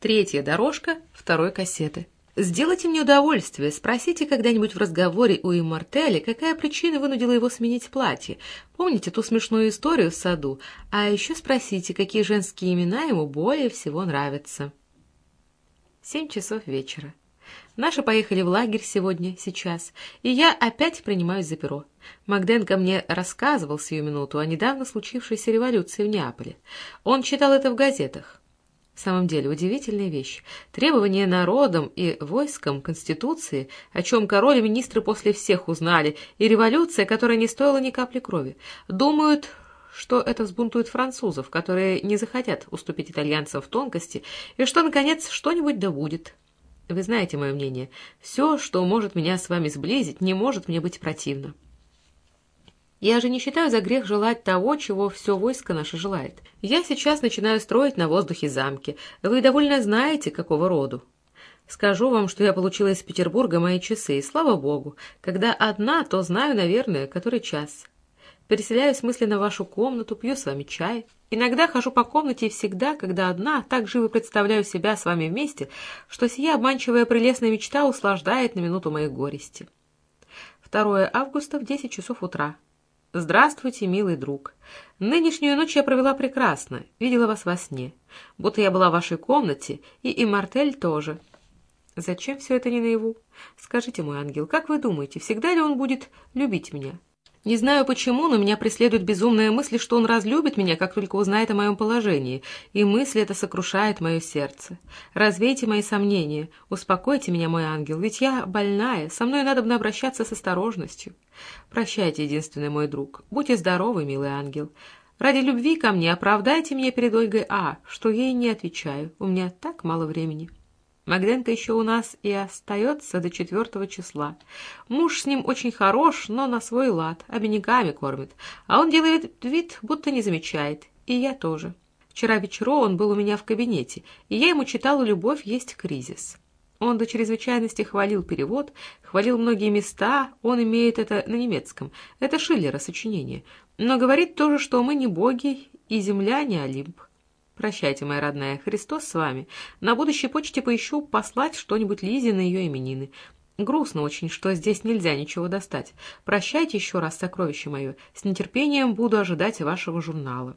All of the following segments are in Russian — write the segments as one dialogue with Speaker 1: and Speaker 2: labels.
Speaker 1: Третья дорожка второй кассеты. Сделайте мне удовольствие, спросите когда-нибудь в разговоре у Иммортеля, какая причина вынудила его сменить платье. Помните ту смешную историю в саду? А еще спросите, какие женские имена ему более всего нравятся. Семь часов вечера. Наши поехали в лагерь сегодня, сейчас, и я опять принимаюсь за перо. Магденко мне рассказывал сию минуту о недавно случившейся революции в Неаполе. Он читал это в газетах. В самом деле, удивительная вещь. Требования народом и войском Конституции, о чем король и министры после всех узнали, и революция, которая не стоила ни капли крови. Думают, что это взбунтует французов, которые не захотят уступить итальянцам в тонкости, и что, наконец, что-нибудь да будет. Вы знаете мое мнение. Все, что может меня с вами сблизить, не может мне быть противно. Я же не считаю за грех желать того, чего все войско наше желает. Я сейчас начинаю строить на воздухе замки. Вы довольно знаете, какого роду. Скажу вам, что я получила из Петербурга мои часы, и слава богу, когда одна, то знаю, наверное, который час. Переселяюсь мысленно в вашу комнату, пью с вами чай. Иногда хожу по комнате и всегда, когда одна, так живо представляю себя с вами вместе, что сия обманчивая прелестная мечта услаждает на минуту моей горести. 2 августа в 10 часов утра. «Здравствуйте, милый друг. Нынешнюю ночь я провела прекрасно, видела вас во сне, будто я была в вашей комнате, и и Мартель тоже. Зачем все это не наяву? Скажите, мой ангел, как вы думаете, всегда ли он будет любить меня?» Не знаю почему, но меня преследует безумная мысль, что он разлюбит меня, как только узнает о моем положении, и мысль эта сокрушает мое сердце. Развейте мои сомнения, успокойте меня, мой ангел, ведь я больная, со мной надо бы обращаться с осторожностью. Прощайте, единственный мой друг, будьте здоровы, милый ангел. Ради любви ко мне оправдайте меня перед Ольгой А, что ей не отвечаю, у меня так мало времени». Магденко еще у нас и остается до четвертого числа. Муж с ним очень хорош, но на свой лад, обиняками кормит. А он делает вид, будто не замечает. И я тоже. Вчера вечером он был у меня в кабинете, и я ему читала «Любовь есть кризис». Он до чрезвычайности хвалил перевод, хвалил многие места, он имеет это на немецком. Это Шиллера сочинение. Но говорит тоже, что мы не боги и земля не Олимп. Прощайте, моя родная, Христос с вами. На будущей почте поищу послать что-нибудь Лизе на ее именины. Грустно очень, что здесь нельзя ничего достать. Прощайте еще раз, сокровище мое. С нетерпением буду ожидать вашего журнала.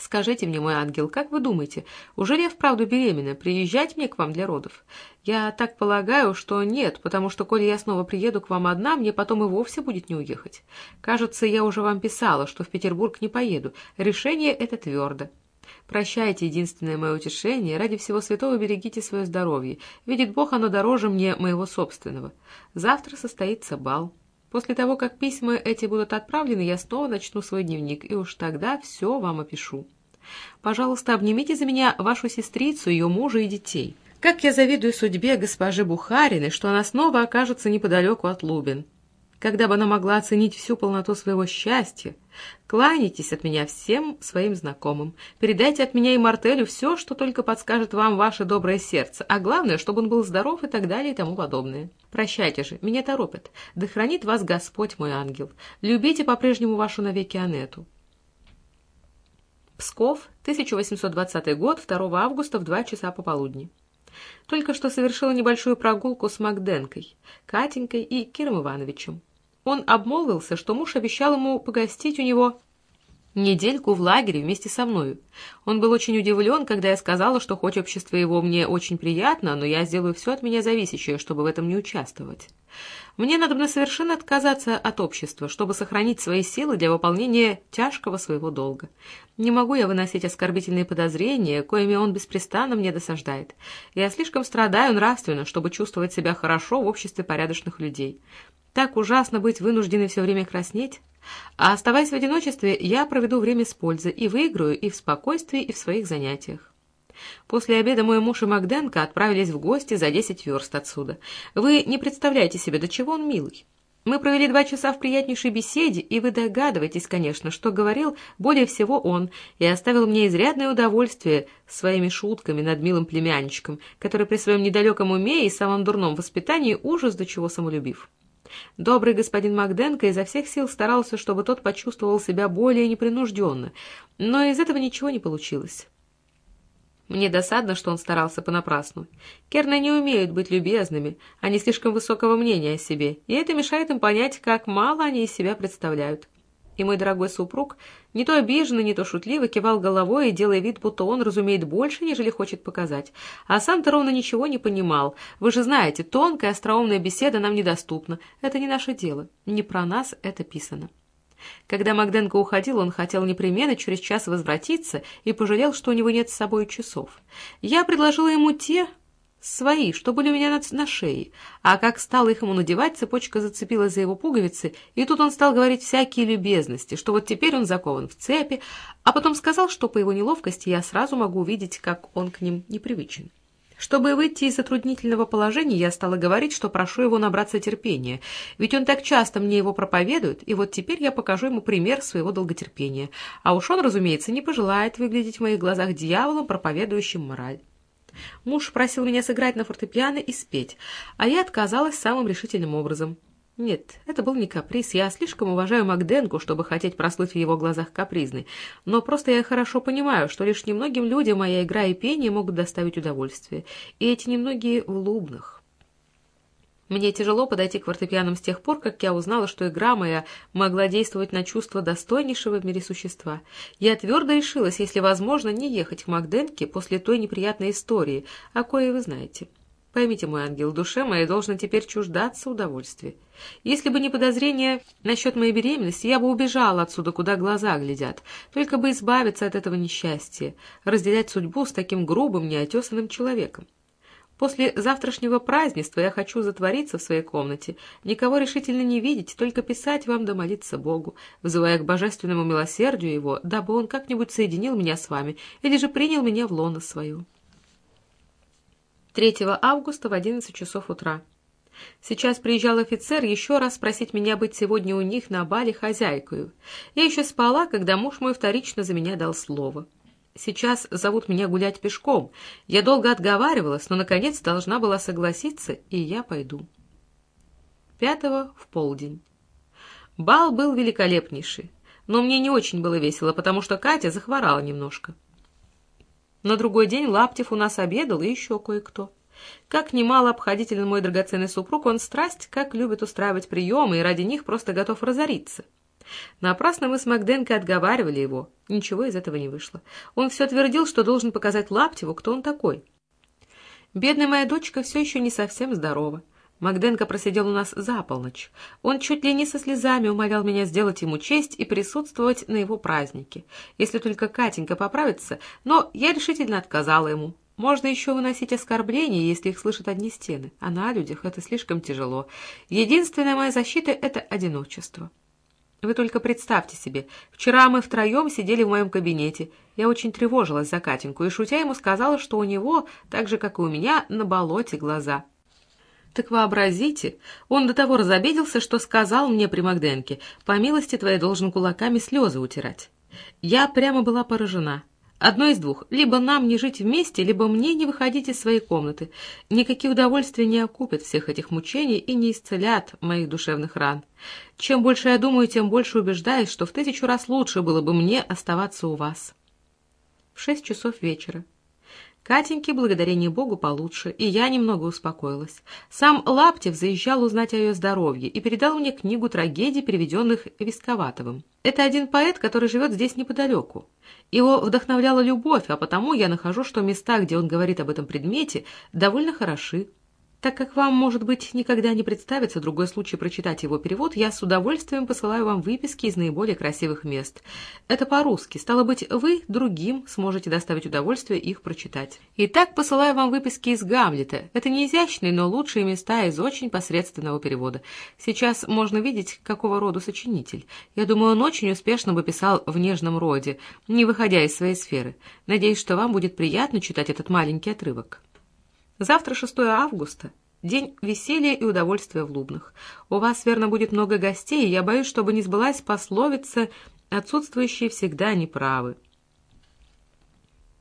Speaker 1: Скажите мне, мой ангел, как вы думаете, уже ли я вправду беременна? Приезжать мне к вам для родов? Я так полагаю, что нет, потому что, коли я снова приеду к вам одна, мне потом и вовсе будет не уехать. Кажется, я уже вам писала, что в Петербург не поеду. Решение это твердо. Прощайте, единственное мое утешение, ради всего святого берегите свое здоровье. Видит Бог, оно дороже мне моего собственного. Завтра состоится бал. После того, как письма эти будут отправлены, я снова начну свой дневник, и уж тогда все вам опишу. Пожалуйста, обнимите за меня вашу сестрицу, ее мужа и детей. Как я завидую судьбе госпожи Бухариной, что она снова окажется неподалеку от Лубин когда бы она могла оценить всю полноту своего счастья. Кланяйтесь от меня всем своим знакомым. Передайте от меня и Мартелю все, что только подскажет вам ваше доброе сердце, а главное, чтобы он был здоров и так далее и тому подобное. Прощайте же, меня торопят. Да хранит вас Господь, мой ангел. Любите по-прежнему вашу навеки Анету. Псков, 1820 год, 2 августа в 2 часа пополудни. Только что совершила небольшую прогулку с Макденкой, Катенькой и Киром Ивановичем. Он обмолвился, что муж обещал ему погостить у него недельку в лагере вместе со мною. Он был очень удивлен, когда я сказала, что хоть общество его мне очень приятно, но я сделаю все от меня зависящее, чтобы в этом не участвовать. Мне надо бы совершенно отказаться от общества, чтобы сохранить свои силы для выполнения тяжкого своего долга. Не могу я выносить оскорбительные подозрения, коими он беспрестанно мне досаждает. Я слишком страдаю нравственно, чтобы чувствовать себя хорошо в обществе порядочных людей. Так ужасно быть вынужденной все время краснеть. А оставаясь в одиночестве, я проведу время с пользой и выиграю и в спокойствии, и в своих занятиях. После обеда мой муж и Макденко отправились в гости за десять верст отсюда. Вы не представляете себе, до чего он милый. Мы провели два часа в приятнейшей беседе, и вы догадываетесь, конечно, что говорил более всего он, и оставил мне изрядное удовольствие своими шутками над милым племянничком, который при своем недалеком уме и самом дурном воспитании ужас до чего самолюбив. Добрый господин Макденко изо всех сил старался, чтобы тот почувствовал себя более непринужденно, но из этого ничего не получилось. Мне досадно, что он старался понапрасну. Керны не умеют быть любезными, они слишком высокого мнения о себе, и это мешает им понять, как мало они из себя представляют. И мой дорогой супруг не то обиженно, не то шутливо кивал головой и делая вид, будто он разумеет больше, нежели хочет показать. А сам-то ровно ничего не понимал. Вы же знаете, тонкая остроумная беседа нам недоступна. Это не наше дело. Не про нас это писано. Когда Магденко уходил, он хотел непременно через час возвратиться и пожалел, что у него нет с собой часов. Я предложила ему те, свои, что были у меня на, на шее, а как стал их ему надевать, цепочка зацепилась за его пуговицы, и тут он стал говорить всякие любезности, что вот теперь он закован в цепи, а потом сказал, что по его неловкости я сразу могу увидеть, как он к ним непривычен. Чтобы выйти из затруднительного положения, я стала говорить, что прошу его набраться терпения, ведь он так часто мне его проповедует, и вот теперь я покажу ему пример своего долготерпения. А уж он, разумеется, не пожелает выглядеть в моих глазах дьяволом, проповедующим мораль. Муж просил меня сыграть на фортепиано и спеть, а я отказалась самым решительным образом. Нет, это был не каприз. Я слишком уважаю Макденку, чтобы хотеть прослыть в его глазах капризной. Но просто я хорошо понимаю, что лишь немногим людям моя игра и пение могут доставить удовольствие. И эти немногие в лубнах. Мне тяжело подойти к фортепианам с тех пор, как я узнала, что игра моя могла действовать на чувство достойнейшего в мире существа. Я твердо решилась, если возможно, не ехать к Макденке после той неприятной истории, о коей вы знаете. Поймите, мой ангел, душе моей должно теперь чуждаться удовольствия. Если бы не подозрение насчет моей беременности, я бы убежала отсюда, куда глаза глядят, только бы избавиться от этого несчастья, разделять судьбу с таким грубым, неотесанным человеком. После завтрашнего празднества я хочу затвориться в своей комнате, никого решительно не видеть, только писать вам да молиться Богу, вызывая к божественному милосердию Его, дабы Он как-нибудь соединил меня с вами или же принял меня в лоно свою. 3 августа в 11 часов утра. Сейчас приезжал офицер еще раз спросить меня быть сегодня у них на бале хозяйкою. Я еще спала, когда муж мой вторично за меня дал слово. Сейчас зовут меня гулять пешком. Я долго отговаривалась, но, наконец, должна была согласиться, и я пойду. Пятого в полдень. Бал был великолепнейший, но мне не очень было весело, потому что Катя захворала немножко. На другой день Лаптев у нас обедал и еще кое-кто. Как немало обходителен мой драгоценный супруг, он страсть, как любит устраивать приемы, и ради них просто готов разориться. Напрасно мы с Макденко отговаривали его. Ничего из этого не вышло. Он все твердил, что должен показать Лаптеву, кто он такой. Бедная моя дочка все еще не совсем здорова. Магденко просидел у нас за полночь. Он чуть ли не со слезами умолял меня сделать ему честь и присутствовать на его празднике, если только Катенька поправится, но я решительно отказала ему. Можно еще выносить оскорбления, если их слышат одни стены, а на людях это слишком тяжело. Единственная моя защита — это одиночество. Вы только представьте себе, вчера мы втроем сидели в моем кабинете. Я очень тревожилась за Катеньку и, шутя, ему сказала, что у него, так же, как и у меня, на болоте глаза. Так вообразите, он до того разобиделся, что сказал мне при Магденке, по милости твоей должен кулаками слезы утирать. Я прямо была поражена. Одно из двух. Либо нам не жить вместе, либо мне не выходить из своей комнаты. Никакие удовольствия не окупят всех этих мучений и не исцелят моих душевных ран. Чем больше я думаю, тем больше убеждаюсь, что в тысячу раз лучше было бы мне оставаться у вас. В шесть часов вечера. Катеньке, благодарение Богу, получше, и я немного успокоилась. Сам Лаптев заезжал узнать о ее здоровье и передал мне книгу трагедий, переведенных Висковатовым. Это один поэт, который живет здесь неподалеку. Его вдохновляла любовь, а потому я нахожу, что места, где он говорит об этом предмете, довольно хороши. Так как вам, может быть, никогда не представится другой случай прочитать его перевод, я с удовольствием посылаю вам выписки из наиболее красивых мест. Это по-русски, стало быть, вы другим сможете доставить удовольствие их прочитать. Итак, посылаю вам выписки из Гамлета. Это не изящные, но лучшие места из очень посредственного перевода. Сейчас можно видеть, какого рода сочинитель. Я думаю, он очень успешно бы писал в нежном роде, не выходя из своей сферы. Надеюсь, что вам будет приятно читать этот маленький отрывок. Завтра 6 августа. День веселья и удовольствия в Лубнах. У вас, верно, будет много гостей, и я боюсь, чтобы не сбылась пословица «отсутствующие всегда неправы».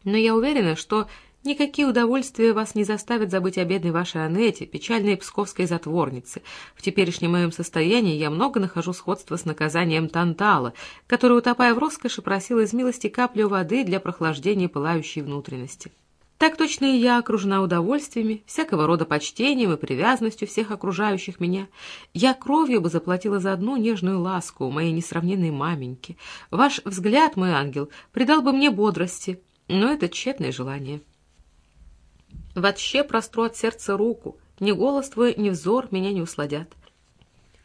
Speaker 1: Но я уверена, что никакие удовольствия вас не заставят забыть о бедной вашей Анете, печальной псковской затворнице. В теперешнем моем состоянии я много нахожу сходства с наказанием Тантала, который, утопая в роскоши, просил из милости каплю воды для прохлаждения пылающей внутренности. Так точно и я окружена удовольствиями, всякого рода почтением и привязанностью всех окружающих меня. Я кровью бы заплатила за одну нежную ласку у моей несравненной маменьки. Ваш взгляд, мой ангел, придал бы мне бодрости, но это тщетное желание. Вообще простру от сердца руку, ни голос твой, ни взор меня не усладят.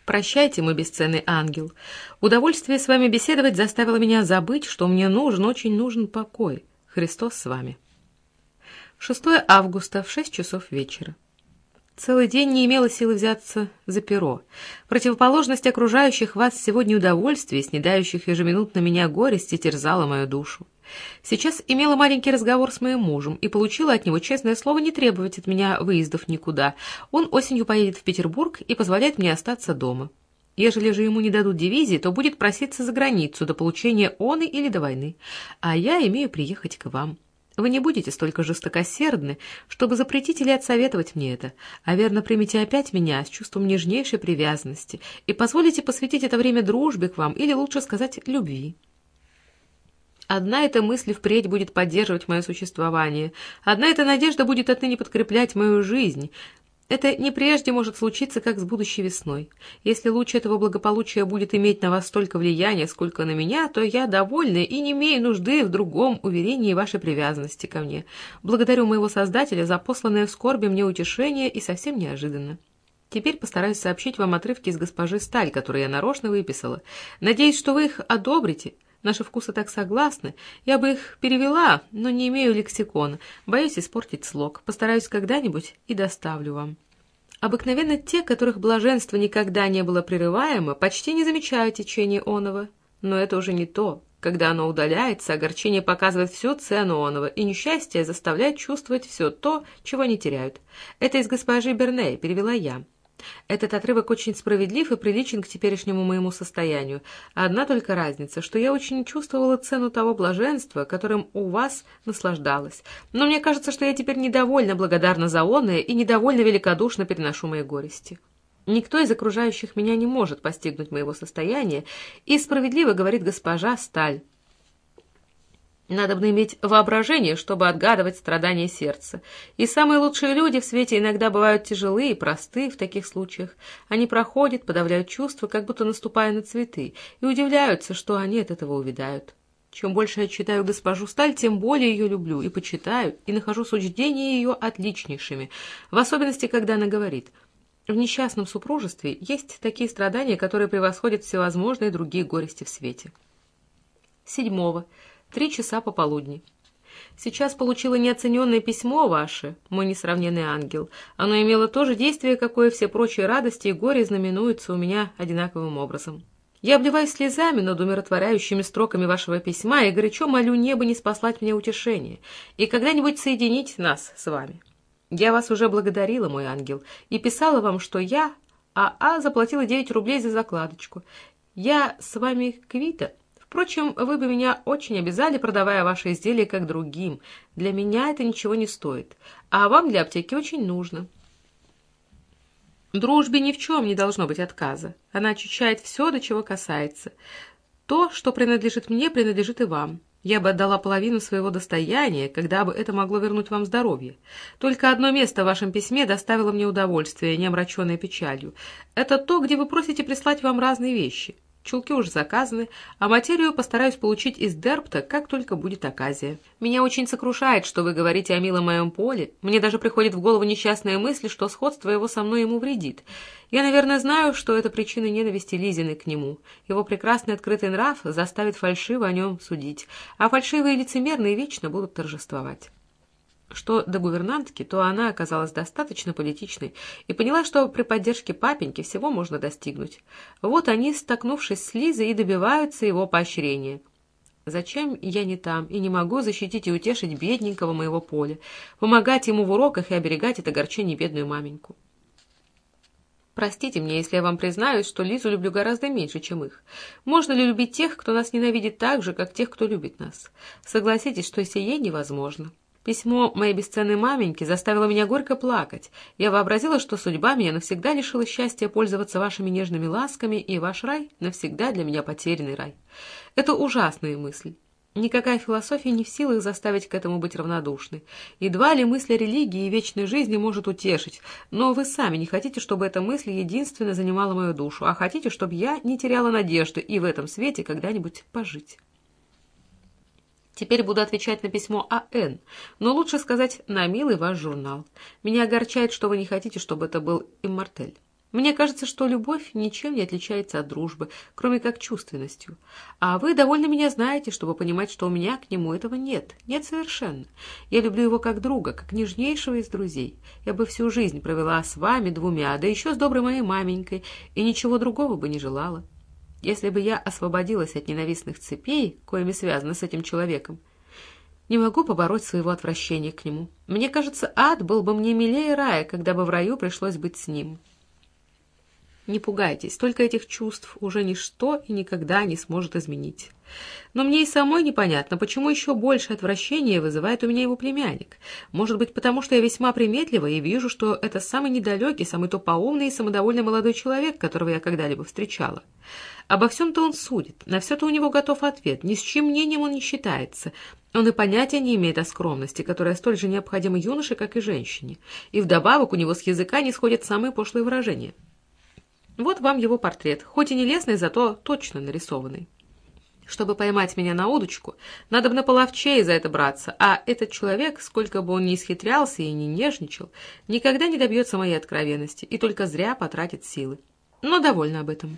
Speaker 1: Прощайте, мой бесценный ангел. Удовольствие с вами беседовать заставило меня забыть, что мне нужен, очень нужен покой. Христос с вами. 6 августа в 6 часов вечера. Целый день не имела силы взяться за перо. Противоположность окружающих вас сегодня удовольствий, снедающих ежеминутно меня горести, терзала мою душу. Сейчас имела маленький разговор с моим мужем и получила от него честное слово не требовать от меня выездов никуда. Он осенью поедет в Петербург и позволяет мне остаться дома. Ежели же ему не дадут дивизии, то будет проситься за границу до получения оны или до войны, а я имею приехать к вам. Вы не будете столько жестокосердны, чтобы запретить или отсоветовать мне это, а верно примите опять меня с чувством нежнейшей привязанности и позволите посвятить это время дружбе к вам или, лучше сказать, любви. Одна эта мысль впредь будет поддерживать мое существование, одна эта надежда будет отныне подкреплять мою жизнь. Это не прежде может случиться, как с будущей весной. Если луч этого благополучия будет иметь на вас столько влияния, сколько на меня, то я довольна и не имею нужды в другом уверении вашей привязанности ко мне. Благодарю моего Создателя за посланное в скорби мне утешение и совсем неожиданно. Теперь постараюсь сообщить вам отрывки из госпожи Сталь, которые я нарочно выписала. Надеюсь, что вы их одобрите. Наши вкусы так согласны. Я бы их перевела, но не имею лексикона. Боюсь испортить слог. Постараюсь когда-нибудь и доставлю вам. Обыкновенно те, которых блаженство никогда не было прерываемо, почти не замечают течение оного. Но это уже не то. Когда оно удаляется, огорчение показывает всю цену оного, и несчастье заставляет чувствовать все то, чего не теряют. Это из госпожи Берней, перевела я. Этот отрывок очень справедлив и приличен к теперешнему моему состоянию. Одна только разница, что я очень чувствовала цену того блаженства, которым у вас наслаждалась. Но мне кажется, что я теперь недовольно благодарна за оное и недовольно великодушно переношу мои горести. Никто из окружающих меня не может постигнуть моего состояния, и справедливо говорит госпожа Сталь. Надо бы иметь воображение, чтобы отгадывать страдания сердца. И самые лучшие люди в свете иногда бывают тяжелые и просты в таких случаях. Они проходят, подавляют чувства, как будто наступая на цветы, и удивляются, что они от этого увядают. Чем больше я читаю госпожу Сталь, тем более ее люблю и почитаю, и нахожу суждения ее отличнейшими, в особенности, когда она говорит — в несчастном супружестве есть такие страдания, которые превосходят всевозможные другие горести в свете. Седьмого. Три часа пополудни. Сейчас получила неоцененное письмо ваше, мой несравненный ангел. Оно имело то же действие, какое все прочие радости и горе знаменуются у меня одинаковым образом. Я обливаюсь слезами над умиротворяющими строками вашего письма и горячо молю небо не спаслать мне утешение и когда-нибудь соединить нас с вами. Я вас уже благодарила, мой ангел, и писала вам, что я, АА, а, заплатила 9 рублей за закладочку. Я с вами квита, Впрочем, вы бы меня очень обязали, продавая ваши изделия как другим. Для меня это ничего не стоит, а вам для аптеки очень нужно. Дружбе ни в чем не должно быть отказа. Она очищает все, до чего касается. То, что принадлежит мне, принадлежит и вам. Я бы отдала половину своего достояния, когда бы это могло вернуть вам здоровье. Только одно место в вашем письме доставило мне удовольствие, не омраченное печалью. Это то, где вы просите прислать вам разные вещи. Чулки уже заказаны, а материю постараюсь получить из Дерпта, как только будет оказия. Меня очень сокрушает, что вы говорите о милом моем поле. Мне даже приходит в голову несчастная мысль, что сходство его со мной ему вредит. Я, наверное, знаю, что это причина ненависти Лизины к нему. Его прекрасный открытый нрав заставит фальшиво о нем судить, а фальшивые лицемерные вечно будут торжествовать. Что до гувернантки, то она оказалась достаточно политичной и поняла, что при поддержке папеньки всего можно достигнуть. Вот они, столкнувшись с Лизой, и добиваются его поощрения. Зачем я не там и не могу защитить и утешить бедненького моего поля, помогать ему в уроках и оберегать от огорчений бедную маменьку? Простите мне, если я вам признаюсь, что Лизу люблю гораздо меньше, чем их. Можно ли любить тех, кто нас ненавидит так же, как тех, кто любит нас? Согласитесь, что сие невозможно. Письмо моей бесценной маменьки заставило меня горько плакать. Я вообразила, что судьба меня навсегда лишила счастья пользоваться вашими нежными ласками, и ваш рай навсегда для меня потерянный рай. Это ужасная мысль. Никакая философия не в силах заставить к этому быть равнодушной. Едва ли мысль о религии и вечной жизни может утешить, но вы сами не хотите, чтобы эта мысль единственно занимала мою душу, а хотите, чтобы я не теряла надежды и в этом свете когда-нибудь пожить. Теперь буду отвечать на письмо А.Н., но лучше сказать на милый ваш журнал. Меня огорчает, что вы не хотите, чтобы это был иммортель. Мне кажется, что любовь ничем не отличается от дружбы, кроме как чувственностью. А вы довольно меня знаете, чтобы понимать, что у меня к нему этого нет. Нет совершенно. Я люблю его как друга, как нежнейшего из друзей. Я бы всю жизнь провела с вами двумя, да еще с доброй моей маменькой, и ничего другого бы не желала. Если бы я освободилась от ненавистных цепей, коими связана с этим человеком, не могу побороть своего отвращения к нему. Мне кажется, ад был бы мне милее рая, когда бы в раю пришлось быть с ним». Не пугайтесь, только этих чувств уже ничто и никогда не сможет изменить. Но мне и самой непонятно, почему еще больше отвращения вызывает у меня его племянник. Может быть, потому что я весьма приметлива и вижу, что это самый недалекий, самый тупоумный и самодовольный молодой человек, которого я когда-либо встречала. Обо всем-то он судит, на все-то у него готов ответ, ни с чьим мнением он не считается. Он и понятия не имеет о скромности, которая столь же необходима юноше, как и женщине. И вдобавок у него с языка не сходят самые пошлые выражения. Вот вам его портрет, хоть и не лесный, зато точно нарисованный. Чтобы поймать меня на удочку, надо бы на половчей за это браться, а этот человек, сколько бы он ни исхитрялся и не нежничал, никогда не добьется моей откровенности и только зря потратит силы. Но довольна об этом.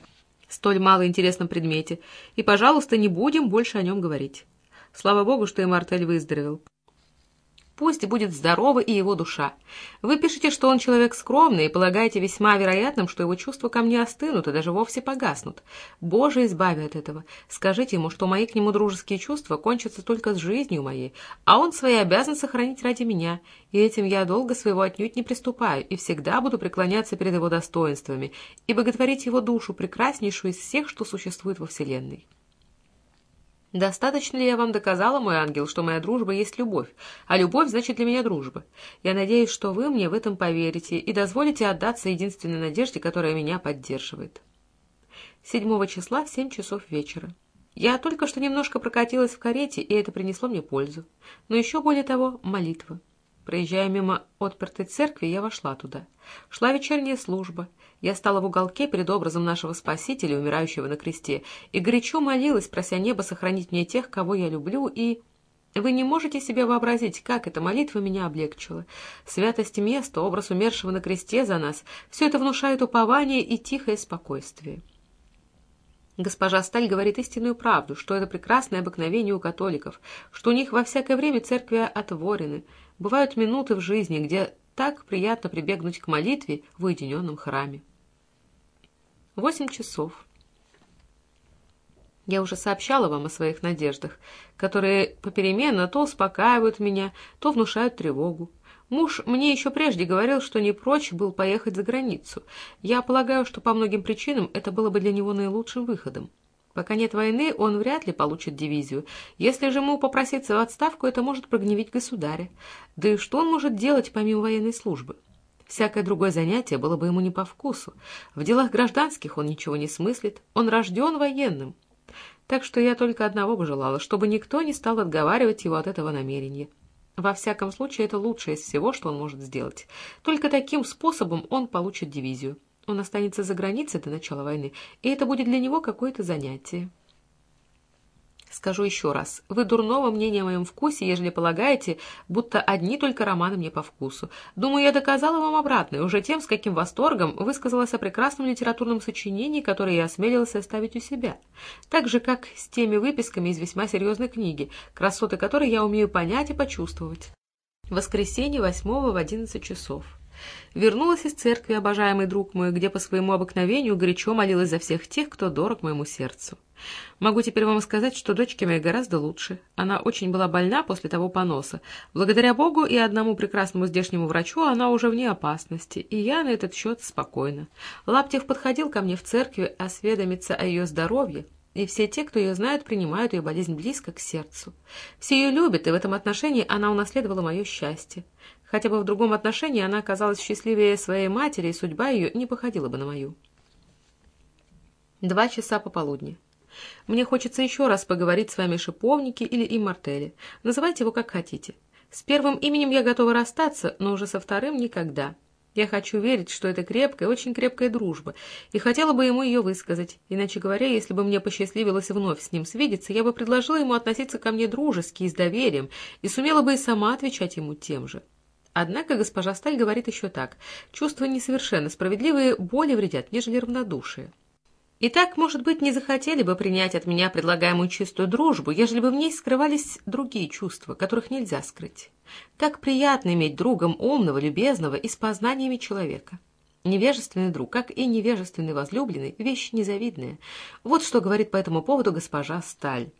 Speaker 1: Столь мало интересном предмете, и, пожалуйста, не будем больше о нем говорить. Слава богу, что и Мартель выздоровел. Пусть будет здорова и его душа. Вы пишете, что он человек скромный, и полагаете весьма вероятным, что его чувства ко мне остынут и даже вовсе погаснут. Боже, избави от этого. Скажите ему, что мои к нему дружеские чувства кончатся только с жизнью моей, а он свои обязан сохранить ради меня, и этим я долго своего отнюдь не приступаю и всегда буду преклоняться перед его достоинствами и боготворить его душу, прекраснейшую из всех, что существует во Вселенной. Достаточно ли я вам доказала, мой ангел, что моя дружба есть любовь, а любовь значит для меня дружба? Я надеюсь, что вы мне в этом поверите и дозволите отдаться единственной надежде, которая меня поддерживает. 7 числа в 7 часов вечера. Я только что немножко прокатилась в карете, и это принесло мне пользу. Но еще более того, молитва. Проезжая мимо отпертой церкви, я вошла туда. Шла вечерняя служба. Я стала в уголке перед образом нашего Спасителя, умирающего на кресте, и горячо молилась, прося небо сохранить мне тех, кого я люблю, и... Вы не можете себе вообразить, как эта молитва меня облегчила. Святость места, образ умершего на кресте за нас — все это внушает упование и тихое спокойствие. Госпожа Сталь говорит истинную правду, что это прекрасное обыкновение у католиков, что у них во всякое время церкви отворены — Бывают минуты в жизни, где так приятно прибегнуть к молитве в уединенном храме. Восемь часов. Я уже сообщала вам о своих надеждах, которые попеременно то успокаивают меня, то внушают тревогу. Муж мне еще прежде говорил, что не прочь был поехать за границу. Я полагаю, что по многим причинам это было бы для него наилучшим выходом. Пока нет войны, он вряд ли получит дивизию. Если же ему попроситься в отставку, это может прогневить государя. Да и что он может делать помимо военной службы? Всякое другое занятие было бы ему не по вкусу. В делах гражданских он ничего не смыслит. Он рожден военным. Так что я только одного бы желала, чтобы никто не стал отговаривать его от этого намерения. Во всяком случае, это лучшее из всего, что он может сделать. Только таким способом он получит дивизию. Он останется за границей до начала войны, и это будет для него какое-то занятие. Скажу еще раз, вы дурного мнения о моем вкусе, ежели полагаете, будто одни только романы мне по вкусу. Думаю, я доказала вам обратное, уже тем, с каким восторгом высказалась о прекрасном литературном сочинении, которое я осмелилась оставить у себя. Так же, как с теми выписками из весьма серьезной книги, красоты которой я умею понять и почувствовать. Воскресенье, 8 в 11 часов. Вернулась из церкви, обожаемый друг мой, где по своему обыкновению горячо молилась за всех тех, кто дорог моему сердцу. Могу теперь вам сказать, что дочке моей гораздо лучше. Она очень была больна после того поноса. Благодаря Богу и одному прекрасному здешнему врачу она уже вне опасности, и я на этот счет спокойна. Лаптев подходил ко мне в церкви осведомиться о ее здоровье, и все те, кто ее знают, принимают ее болезнь близко к сердцу. Все ее любят, и в этом отношении она унаследовала мое счастье. Хотя бы в другом отношении она оказалась счастливее своей матери, и судьба ее не походила бы на мою. Два часа пополудни. Мне хочется еще раз поговорить с вами о шиповнике или иммортеле. Называйте его как хотите. С первым именем я готова расстаться, но уже со вторым никогда. Я хочу верить, что это крепкая, очень крепкая дружба, и хотела бы ему ее высказать. Иначе говоря, если бы мне посчастливилось вновь с ним свидеться, я бы предложила ему относиться ко мне дружески и с доверием, и сумела бы и сама отвечать ему тем же. Однако госпожа Сталь говорит еще так. Чувства несовершенно справедливые более вредят, нежели равнодушие. Итак, может быть, не захотели бы принять от меня предлагаемую чистую дружбу, ежели бы в ней скрывались другие чувства, которых нельзя скрыть. Как приятно иметь другом умного, любезного и с познаниями человека. Невежественный друг, как и невежественный возлюбленный, вещь незавидная. Вот что говорит по этому поводу госпожа Сталь.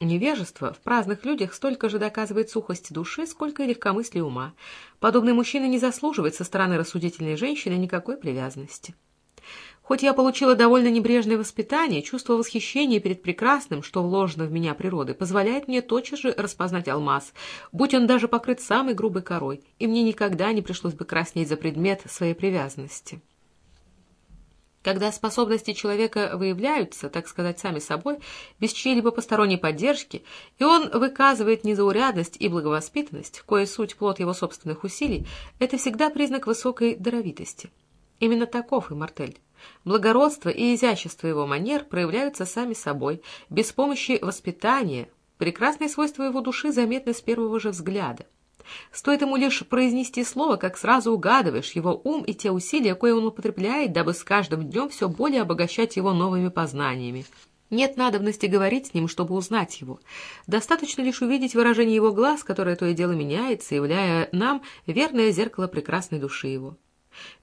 Speaker 1: Невежество в праздных людях столько же доказывает сухость души, сколько и легкомыслие ума. Подобный мужчина не заслуживает со стороны рассудительной женщины никакой привязанности. Хоть я получила довольно небрежное воспитание, чувство восхищения перед прекрасным, что вложено в меня природой, позволяет мне тотчас же распознать алмаз, будь он даже покрыт самой грубой корой, и мне никогда не пришлось бы краснеть за предмет своей привязанности. Когда способности человека выявляются, так сказать, сами собой, без чьей-либо посторонней поддержки, и он выказывает незаурядность и благовоспитанность, кое суть плод его собственных усилий, это всегда признак высокой даровитости. Именно таков и Мартель. Благородство и изящество его манер проявляются сами собой, без помощи воспитания. Прекрасные свойства его души заметны с первого же взгляда. Стоит ему лишь произнести слово, как сразу угадываешь его ум и те усилия, кое он употребляет, дабы с каждым днем все более обогащать его новыми познаниями. Нет надобности говорить с ним, чтобы узнать его. Достаточно лишь увидеть выражение его глаз, которое то и дело меняется, являя нам верное зеркало прекрасной души его.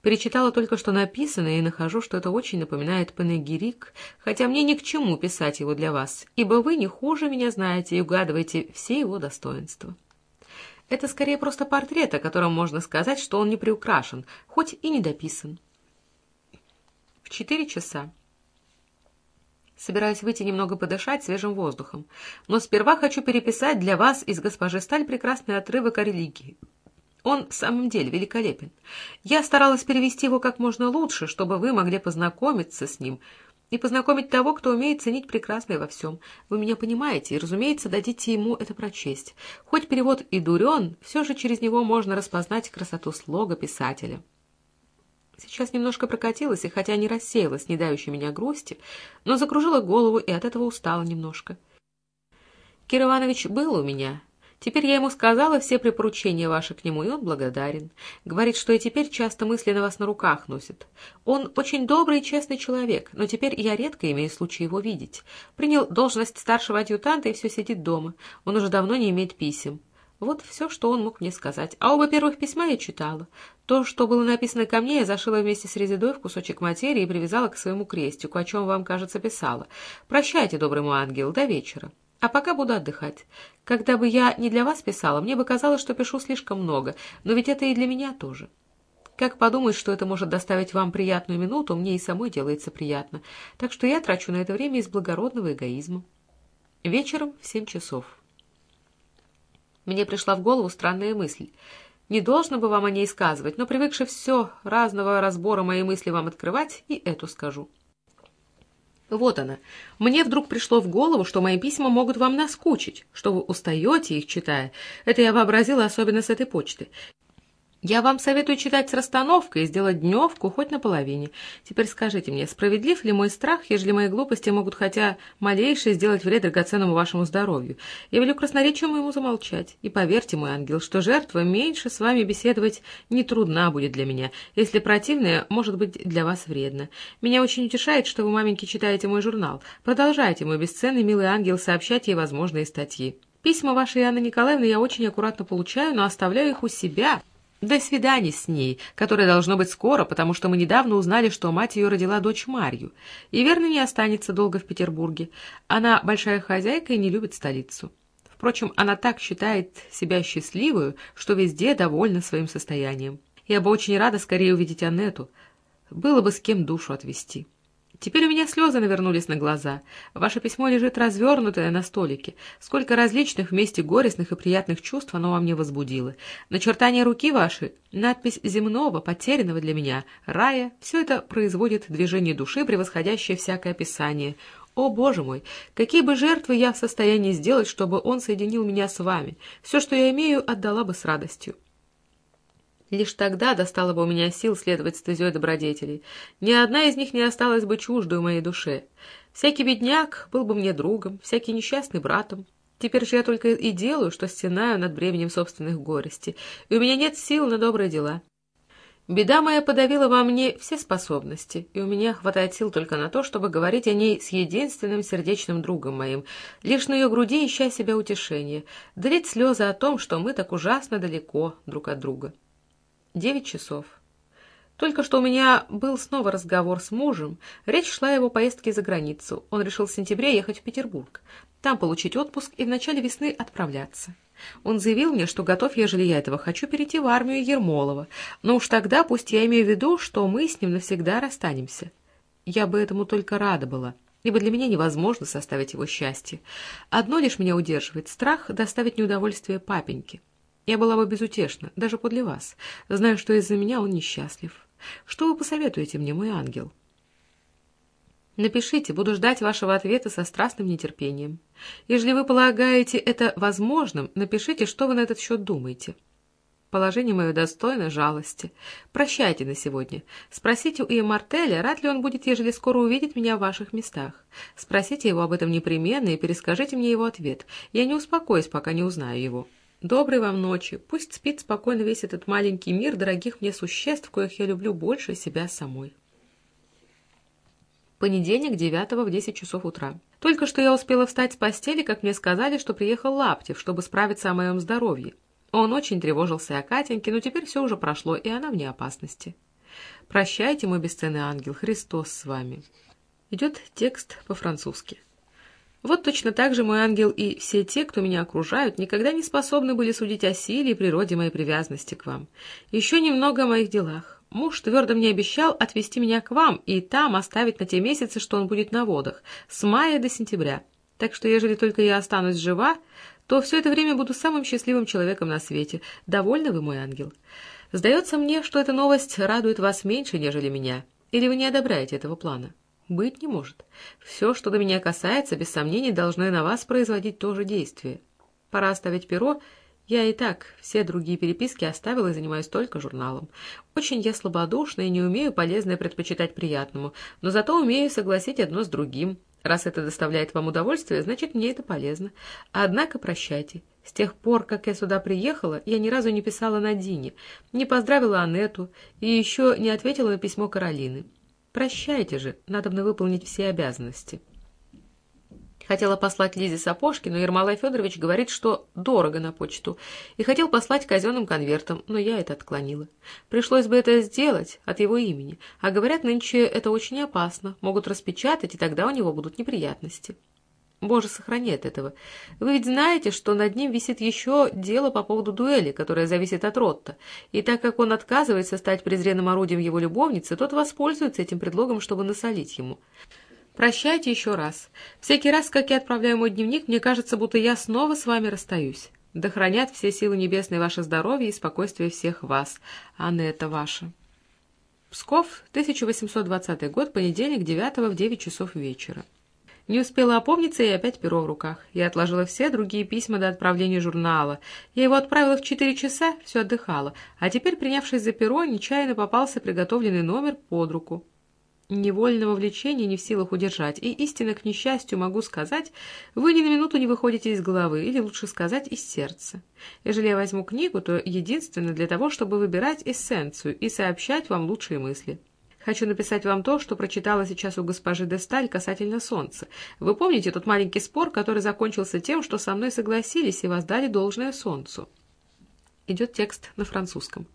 Speaker 1: Перечитала только что написанное и нахожу, что это очень напоминает панегирик, хотя мне ни к чему писать его для вас, ибо вы не хуже меня знаете и угадываете все его достоинства. Это скорее просто портрет, о котором можно сказать, что он не приукрашен, хоть и не дописан. В четыре часа. Собираюсь выйти немного подышать свежим воздухом, но сперва хочу переписать для вас из госпожи Сталь прекрасный отрывок о религии. Он в самом деле великолепен. Я старалась перевести его как можно лучше, чтобы вы могли познакомиться с ним и познакомить того, кто умеет ценить прекрасное во всем. Вы меня понимаете, и, разумеется, дадите ему это прочесть. Хоть перевод и дурен, все же через него можно распознать красоту слога писателя. Сейчас немножко прокатилась, и хотя не рассеялась, не дающей меня грусти, но закружила голову и от этого устала немножко. Кир Иванович был у меня, Теперь я ему сказала все припоручения ваши к нему, и он благодарен. Говорит, что и теперь часто мысленно вас на руках носит. Он очень добрый и честный человек, но теперь я редко имею случай его видеть. Принял должность старшего адъютанта и все сидит дома. Он уже давно не имеет писем. Вот все, что он мог мне сказать. А оба первых письма я читала. То, что было написано ко мне, я зашила вместе с резидой в кусочек материи и привязала к своему крестику, о чем вам, кажется, писала. Прощайте, добрый мой ангел, до вечера. А пока буду отдыхать. Когда бы я не для вас писала, мне бы казалось, что пишу слишком много, но ведь это и для меня тоже. Как подумать, что это может доставить вам приятную минуту, мне и самой делается приятно. Так что я трачу на это время из благородного эгоизма. Вечером в семь часов. Мне пришла в голову странная мысль. Не должно бы вам о ней сказывать, но привыкши все разного разбора моей мысли вам открывать, и эту скажу. Вот она. Мне вдруг пришло в голову, что мои письма могут вам наскучить, что вы устаете их читая. Это я вообразила особенно с этой почты. Я вам советую читать с расстановкой и сделать дневку хоть наполовине. Теперь скажите мне, справедлив ли мой страх, ежели мои глупости могут хотя малейшее сделать вред драгоценному вашему здоровью? Я велю красноречию моему замолчать. И поверьте, мой ангел, что жертва меньше с вами беседовать не трудна будет для меня, если противное может быть для вас вредно. Меня очень утешает, что вы, маменьки, читаете мой журнал. Продолжайте, мой бесценный милый ангел, сообщать ей возможные статьи. Письма вашей Анны Николаевны я очень аккуратно получаю, но оставляю их у себя, до свидания с ней, которое должно быть скоро, потому что мы недавно узнали, что мать ее родила дочь Марью, и верно не останется долго в Петербурге. Она большая хозяйка и не любит столицу. Впрочем, она так считает себя счастливую, что везде довольна своим состоянием. Я бы очень рада скорее увидеть Аннету. Было бы с кем душу отвести. Теперь у меня слезы навернулись на глаза. Ваше письмо лежит развернутое на столике. Сколько различных вместе горестных и приятных чувств оно во мне возбудило. Начертание руки вашей, надпись земного, потерянного для меня, рая — все это производит движение души, превосходящее всякое описание. О, Боже мой, какие бы жертвы я в состоянии сделать, чтобы он соединил меня с вами. Все, что я имею, отдала бы с радостью. Лишь тогда достало бы у меня сил следовать стезей добродетелей. Ни одна из них не осталась бы чуждой моей душе. Всякий бедняк был бы мне другом, всякий несчастный братом. Теперь же я только и делаю, что стенаю над бременем собственных горестей, и у меня нет сил на добрые дела. Беда моя подавила во мне все способности, и у меня хватает сил только на то, чтобы говорить о ней с единственным сердечным другом моим, лишь на ее груди ища себя утешение, дарить слезы о том, что мы так ужасно далеко друг от друга. Девять часов. Только что у меня был снова разговор с мужем. Речь шла о его поездке за границу. Он решил в сентябре ехать в Петербург. Там получить отпуск и в начале весны отправляться. Он заявил мне, что готов, ежели я этого хочу, перейти в армию Ермолова, но уж тогда пусть я имею в виду, что мы с ним навсегда расстанемся. Я бы этому только рада была, ибо для меня невозможно составить его счастье. Одно лишь меня удерживает — страх доставить неудовольствие папеньке. Я была бы безутешна, даже подле вас, зная, что из-за меня он несчастлив. Что вы посоветуете мне, мой ангел?» Напишите, буду ждать вашего ответа со страстным нетерпением. Если вы полагаете это возможным, напишите, что вы на этот счет думаете. Положение мое достойно жалости. Прощайте на сегодня. Спросите у Эмартеля, рад ли он будет, ежели скоро увидеть меня в ваших местах. Спросите его об этом непременно и перескажите мне его ответ. Я не успокоюсь, пока не узнаю его. Доброй вам ночи. Пусть спит спокойно весь этот маленький мир дорогих мне существ, коих я люблю больше себя самой. Понедельник, 9 в 10 часов утра. Только что я успела встать с постели, как мне сказали, что приехал Лаптев, чтобы справиться о моем здоровье. Он очень тревожился о Катеньке, но теперь все уже прошло, и она вне опасности. «Прощайте, мой бесценный ангел, Христос с вами». Идет текст по-французски. Вот точно так же мой ангел и все те, кто меня окружают, никогда не способны были судить о силе и природе моей привязанности к вам. Еще немного о моих делах. Муж твердо мне обещал отвезти меня к вам и там оставить на те месяцы, что он будет на водах, с мая до сентября. Так что, ежели только я останусь жива, то все это время буду самым счастливым человеком на свете. Довольны вы, мой ангел? Сдается мне, что эта новость радует вас меньше, нежели меня. Или вы не одобряете этого плана? Быть не может. Все, что до меня касается, без сомнений, должно и на вас производить то же действие. Пора оставить перо я и так все другие переписки оставила и занимаюсь только журналом. Очень я слабодушна и не умею полезное предпочитать приятному, но зато умею согласить одно с другим. Раз это доставляет вам удовольствие, значит, мне это полезно. Однако прощайте. С тех пор, как я сюда приехала, я ни разу не писала Надине, не поздравила Анету и еще не ответила на письмо Каролины. Прощайте же, надо мне выполнить все обязанности». Хотела послать Лизе сапожки, но Ермолай Федорович говорит, что дорого на почту, и хотел послать казенным конвертом, но я это отклонила. Пришлось бы это сделать от его имени, а говорят, нынче это очень опасно, могут распечатать, и тогда у него будут неприятности. Боже, сохрани от этого. Вы ведь знаете, что над ним висит еще дело по поводу дуэли, которая зависит от Ротта, и так как он отказывается стать презренным орудием его любовницы, тот воспользуется этим предлогом, чтобы насолить ему. Прощайте еще раз. Всякий раз, как я отправляю мой дневник, мне кажется, будто я снова с вами расстаюсь. Да хранят все силы небесные ваше здоровье и спокойствие всех вас. Анна, это ваше. Псков, 1820 год, понедельник, 9 в 9 часов вечера. Не успела опомниться и опять перо в руках. Я отложила все другие письма до отправления журнала. Я его отправила в четыре часа, все отдыхала. А теперь, принявшись за перо, нечаянно попался приготовленный номер под руку невольного влечения не в силах удержать, и истинно, к несчастью, могу сказать, вы ни на минуту не выходите из головы, или лучше сказать, из сердца. Ежели я возьму книгу, то единственно для того, чтобы выбирать эссенцию и сообщать вам лучшие мысли. Хочу написать вам то, что прочитала сейчас у госпожи де Сталь касательно солнца. Вы помните тот маленький спор, который закончился тем, что со мной согласились и воздали должное солнцу? Идет текст на французском.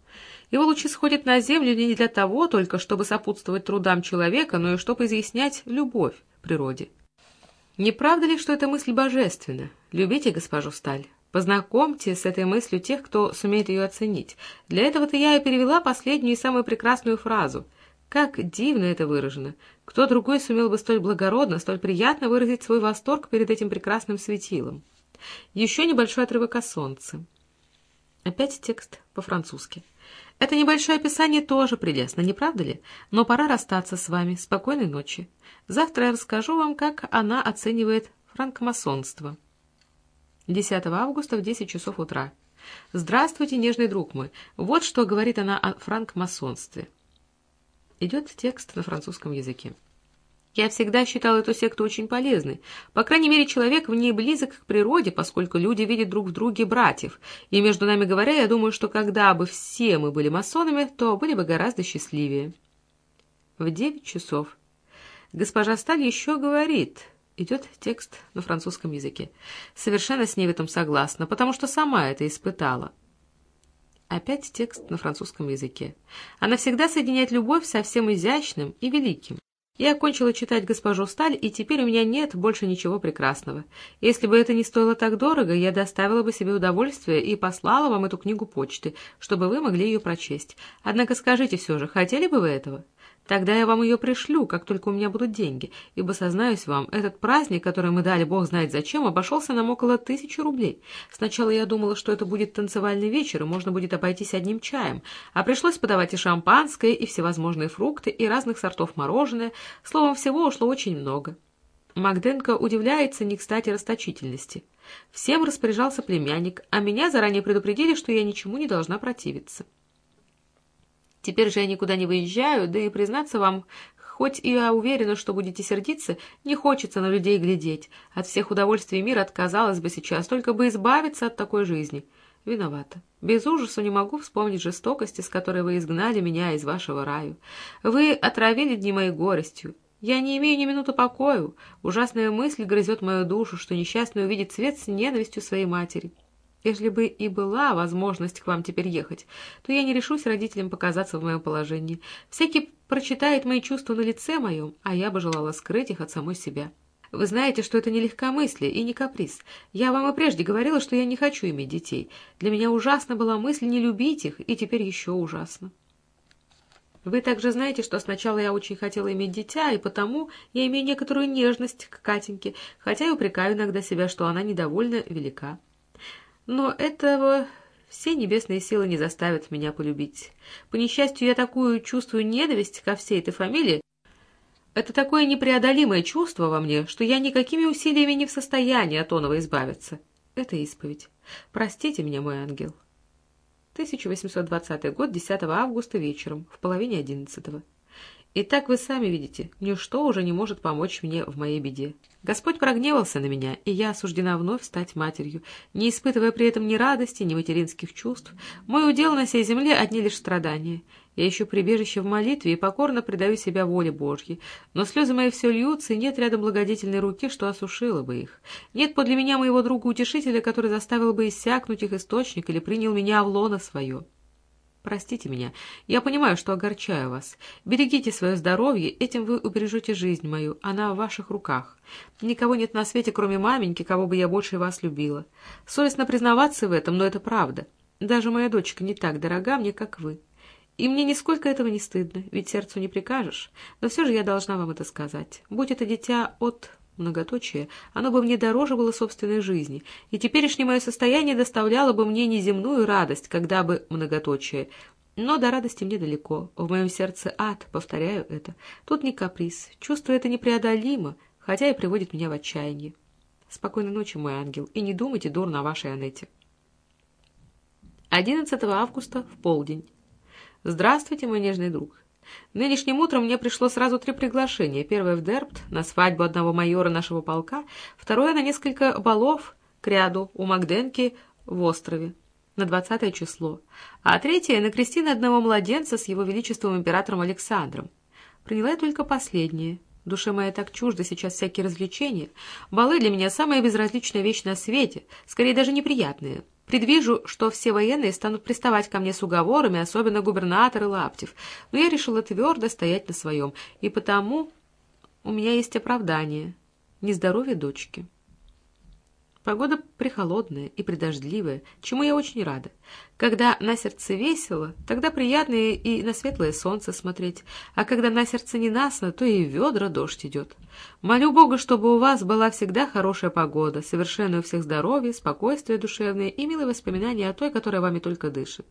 Speaker 1: Его лучи сходят на землю не для того только, чтобы сопутствовать трудам человека, но и чтобы изъяснять любовь природе. Не правда ли, что эта мысль божественна? Любите госпожу Сталь. Познакомьте с этой мыслью тех, кто сумеет ее оценить. Для этого-то я и перевела последнюю и самую прекрасную фразу. Как дивно это выражено. Кто другой сумел бы столь благородно, столь приятно выразить свой восторг перед этим прекрасным светилом? Еще небольшой отрывок о солнце. Опять текст по-французски. Это небольшое описание тоже прелестно, не правда ли? Но пора расстаться с вами. Спокойной ночи. Завтра я расскажу вам, как она оценивает франкмасонство. 10 августа в 10 часов утра. «Здравствуйте, нежный друг мой. Вот что говорит она о франкмасонстве». Идет текст на французском языке. Я всегда считал эту секту очень полезной. По крайней мере, человек в ней близок к природе, поскольку люди видят друг в друге братьев. И, между нами говоря, я думаю, что когда бы все мы были масонами, то были бы гораздо счастливее. В девять часов. Госпожа Сталь еще говорит... Идет текст на французском языке. Совершенно с ней в этом согласна, потому что сама это испытала. Опять текст на французском языке. Она всегда соединяет любовь со всем изящным и великим. Я окончила читать «Госпожу Сталь», и теперь у меня нет больше ничего прекрасного. Если бы это не стоило так дорого, я доставила бы себе удовольствие и послала вам эту книгу почты, чтобы вы могли ее прочесть. Однако скажите все же, хотели бы вы этого?» Тогда я вам ее пришлю, как только у меня будут деньги, ибо, сознаюсь вам, этот праздник, который мы дали бог знает зачем, обошелся нам около тысячи рублей. Сначала я думала, что это будет танцевальный вечер, и можно будет обойтись одним чаем, а пришлось подавать и шампанское, и всевозможные фрукты, и разных сортов мороженое. Словом, всего ушло очень много. Магденко удивляется не кстати расточительности. Всем распоряжался племянник, а меня заранее предупредили, что я ничему не должна противиться. Теперь же я никуда не выезжаю, да и признаться вам, хоть и я уверена, что будете сердиться, не хочется на людей глядеть. От всех удовольствий мира отказалась бы сейчас, только бы избавиться от такой жизни. Виновата. Без ужаса не могу вспомнить жестокости, с которой вы изгнали меня из вашего раю. Вы отравили дни моей горестью. Я не имею ни минуты покою. Ужасная мысль грызет мою душу, что несчастный увидит свет с ненавистью своей матери. Если бы и была возможность к вам теперь ехать, то я не решусь родителям показаться в моем положении. Всякий прочитает мои чувства на лице моем, а я бы желала скрыть их от самой себя. Вы знаете, что это не легкомыслие и не каприз. Я вам и прежде говорила, что я не хочу иметь детей. Для меня ужасна была мысль не любить их, и теперь еще ужасно. Вы также знаете, что сначала я очень хотела иметь дитя, и потому я имею некоторую нежность к Катеньке, хотя и упрекаю иногда себя, что она недовольно велика. Но этого все небесные силы не заставят меня полюбить. По несчастью, я такую чувствую ненависть ко всей этой фамилии. Это такое непреодолимое чувство во мне, что я никакими усилиями не в состоянии от оного избавиться. Это исповедь. Простите меня, мой ангел. 1820 год, 10 августа вечером, в половине одиннадцатого. Итак, вы сами видите, ничто уже не может помочь мне в моей беде. Господь прогневался на меня, и я осуждена вновь стать матерью, не испытывая при этом ни радости, ни материнских чувств. Мой удел на сей земле одни лишь страдания. Я ищу прибежище в молитве и покорно предаю себя воле Божьей. Но слезы мои все льются, и нет рядом благодетельной руки, что осушила бы их. Нет подле меня моего друга-утешителя, который заставил бы иссякнуть их источник или принял меня в лоно свое. Простите меня, я понимаю, что огорчаю вас. Берегите свое здоровье, этим вы убережете жизнь мою, она в ваших руках. Никого нет на свете, кроме маменьки, кого бы я больше вас любила. Совестно признаваться в этом, но это правда. Даже моя дочка не так дорога мне, как вы. И мне нисколько этого не стыдно, ведь сердцу не прикажешь. Но все же я должна вам это сказать. Будь это дитя от многоточие, оно бы мне дороже было собственной жизни, и теперешнее мое состояние доставляло бы мне неземную радость, когда бы многоточие. Но до радости мне далеко. В моем сердце ад, повторяю это. Тут не каприз. Чувство это непреодолимо, хотя и приводит меня в отчаяние. Спокойной ночи, мой ангел, и не думайте дурно о вашей Анете. 11 августа в полдень. Здравствуйте, мой нежный друг. Нынешним утром мне пришло сразу три приглашения. Первое в Дербт, на свадьбу одного майора нашего полка, второе на несколько балов к ряду у Макденки в острове на двадцатое число, а третье на крестины одного младенца с его величеством императором Александром. Приняла я только последнее. Душе моей так чуждо сейчас всякие развлечения. Балы для меня самая безразличная вещь на свете, скорее даже неприятные. Предвижу, что все военные станут приставать ко мне с уговорами, особенно губернатор и Лаптев, но я решила твердо стоять на своем, и потому у меня есть оправдание — нездоровье дочки. Погода прихолодная и придождливая, чему я очень рада. Когда на сердце весело, тогда приятно и на светлое солнце смотреть, а когда на сердце ненасно, то и ведра дождь идет. Молю Бога, чтобы у вас была всегда хорошая погода, совершенное у всех здоровье, спокойствие душевное и милые воспоминания о той, которая вами только дышит.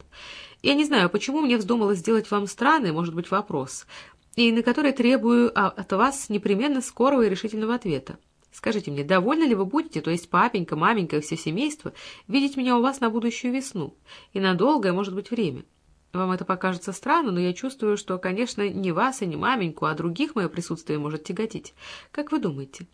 Speaker 1: Я не знаю, почему мне вздумалось сделать вам странный, может быть, вопрос, и на который требую от вас непременно скорого и решительного ответа. Скажите мне, довольны ли вы будете, то есть папенька, маменька и все семейство, видеть меня у вас на будущую весну и на долгое, может быть, время? Вам это покажется странно, но я чувствую, что, конечно, не вас и не маменьку, а других мое присутствие может тяготить. Как вы думаете?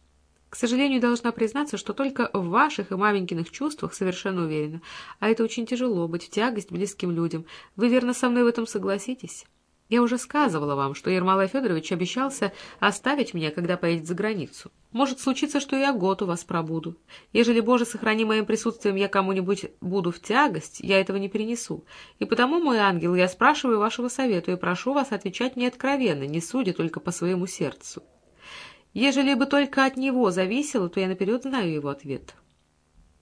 Speaker 1: К сожалению, должна признаться, что только в ваших и маменькиных чувствах совершенно уверена. А это очень тяжело, быть в тягость близким людям. Вы, верно, со мной в этом согласитесь? Я уже сказывала вам, что Ермолай Федорович обещался оставить меня, когда поедет за границу. Может случиться, что я год у вас пробуду. Ежели, Боже, сохрани моим присутствием я кому-нибудь буду в тягость, я этого не перенесу. И потому, мой ангел, я спрашиваю вашего совета и прошу вас отвечать мне откровенно, не судя только по своему сердцу. Ежели бы только от него зависело, то я наперед знаю его ответ».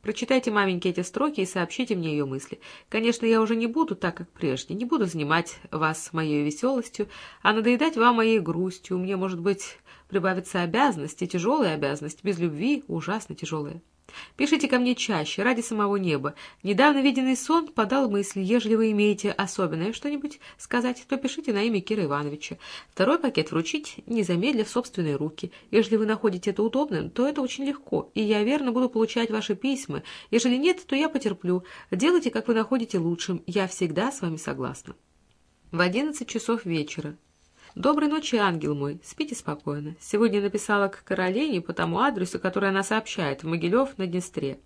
Speaker 1: Прочитайте, маменьки, эти строки и сообщите мне ее мысли. Конечно, я уже не буду так, как прежде, не буду занимать вас моей веселостью, а надоедать вам моей грустью. Мне, может быть, прибавится обязанность, и тяжелая обязанность, без любви ужасно тяжелая. Пишите ко мне чаще, ради самого неба. Недавно виденный сон подал мысль, ежели вы имеете особенное что-нибудь сказать, то пишите на имя Кира Ивановича. Второй пакет вручить, не замедля в собственные руки. Ежели вы находите это удобным, то это очень легко, и я верно буду получать ваши письма. Ежели нет, то я потерплю. Делайте, как вы находите лучшим. Я всегда с вами согласна. В одиннадцать часов вечера. «Доброй ночи, ангел мой. Спите спокойно. Сегодня написала к Каролине по тому адресу, который она сообщает, в Могилев на Днестре.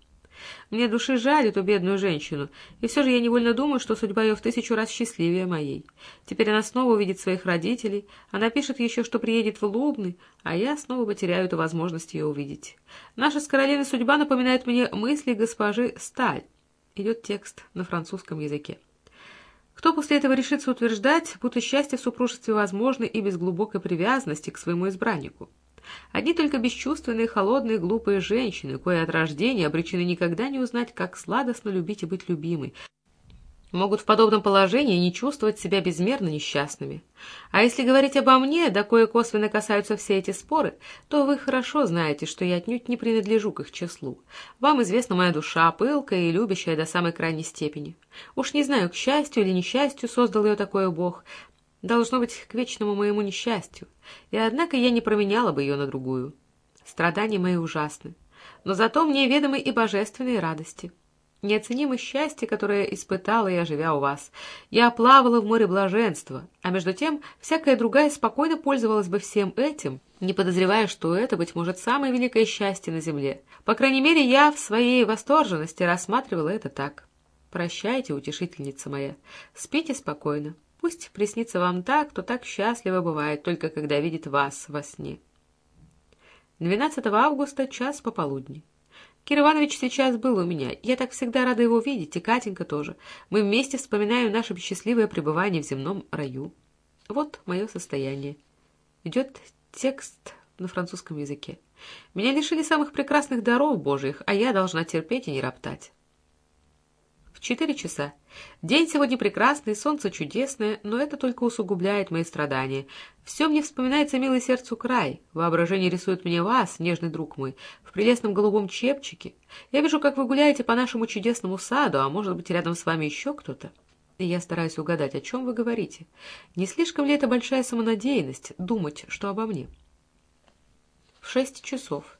Speaker 1: Мне души жаль эту бедную женщину, и все же я невольно думаю, что судьба ее в тысячу раз счастливее моей. Теперь она снова увидит своих родителей, она пишет еще, что приедет в Лубны, а я снова потеряю эту возможность ее увидеть. Наша с Каролиной судьба напоминает мне мысли госпожи Сталь. Идет текст на французском языке. Кто после этого решится утверждать, будто счастье в супружестве возможно и без глубокой привязанности к своему избраннику? Одни только бесчувственные, холодные, глупые женщины, кое от рождения обречены никогда не узнать, как сладостно любить и быть любимой, могут в подобном положении не чувствовать себя безмерно несчастными. А если говорить обо мне, да кое косвенно касаются все эти споры, то вы хорошо знаете, что я отнюдь не принадлежу к их числу. Вам известна моя душа, пылкая и любящая до самой крайней степени. Уж не знаю, к счастью или несчастью создал ее такое Бог. Должно быть, к вечному моему несчастью. И однако я не променяла бы ее на другую. Страдания мои ужасны. Но зато мне ведомы и божественные радости. Неоценимо счастье, которое испытала я, живя у вас. Я плавала в море блаженства, а между тем всякая другая спокойно пользовалась бы всем этим, не подозревая, что это, быть может, самое великое счастье на земле. По крайней мере, я в своей восторженности рассматривала это так. Прощайте, утешительница моя, спите спокойно. Пусть приснится вам так, кто так счастливо бывает, только когда видит вас во сне. 12 августа, час пополудни. Кир Иванович сейчас был у меня. Я так всегда рада его видеть, и Катенька тоже. Мы вместе вспоминаем наше счастливое пребывание в земном раю. Вот мое состояние. Идет текст на французском языке. Меня лишили самых прекрасных даров божьих, а я должна терпеть и не роптать. В четыре часа. День сегодня прекрасный, солнце чудесное, но это только усугубляет мои страдания. Все мне вспоминается милый сердцу край. Воображение рисует мне вас, нежный друг мой, в прелестном голубом чепчике. Я вижу, как вы гуляете по нашему чудесному саду, а может быть, рядом с вами еще кто-то. И я стараюсь угадать, о чем вы говорите. Не слишком ли это большая самонадеянность думать, что обо мне? В шесть часов.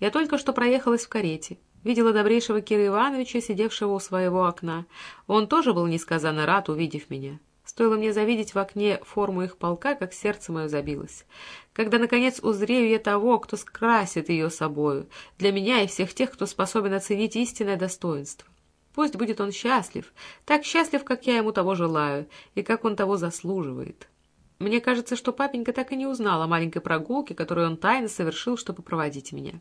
Speaker 1: Я только что проехалась в карете. Видела добрейшего Кира Ивановича, сидевшего у своего окна. Он тоже был несказанно рад, увидев меня. Стоило мне завидеть в окне форму их полка, как сердце мое забилось. Когда, наконец, узрею я того, кто скрасит ее собою, для меня и всех тех, кто способен оценить истинное достоинство. Пусть будет он счастлив, так счастлив, как я ему того желаю, и как он того заслуживает. Мне кажется, что папенька так и не узнал о маленькой прогулке, которую он тайно совершил, чтобы проводить меня.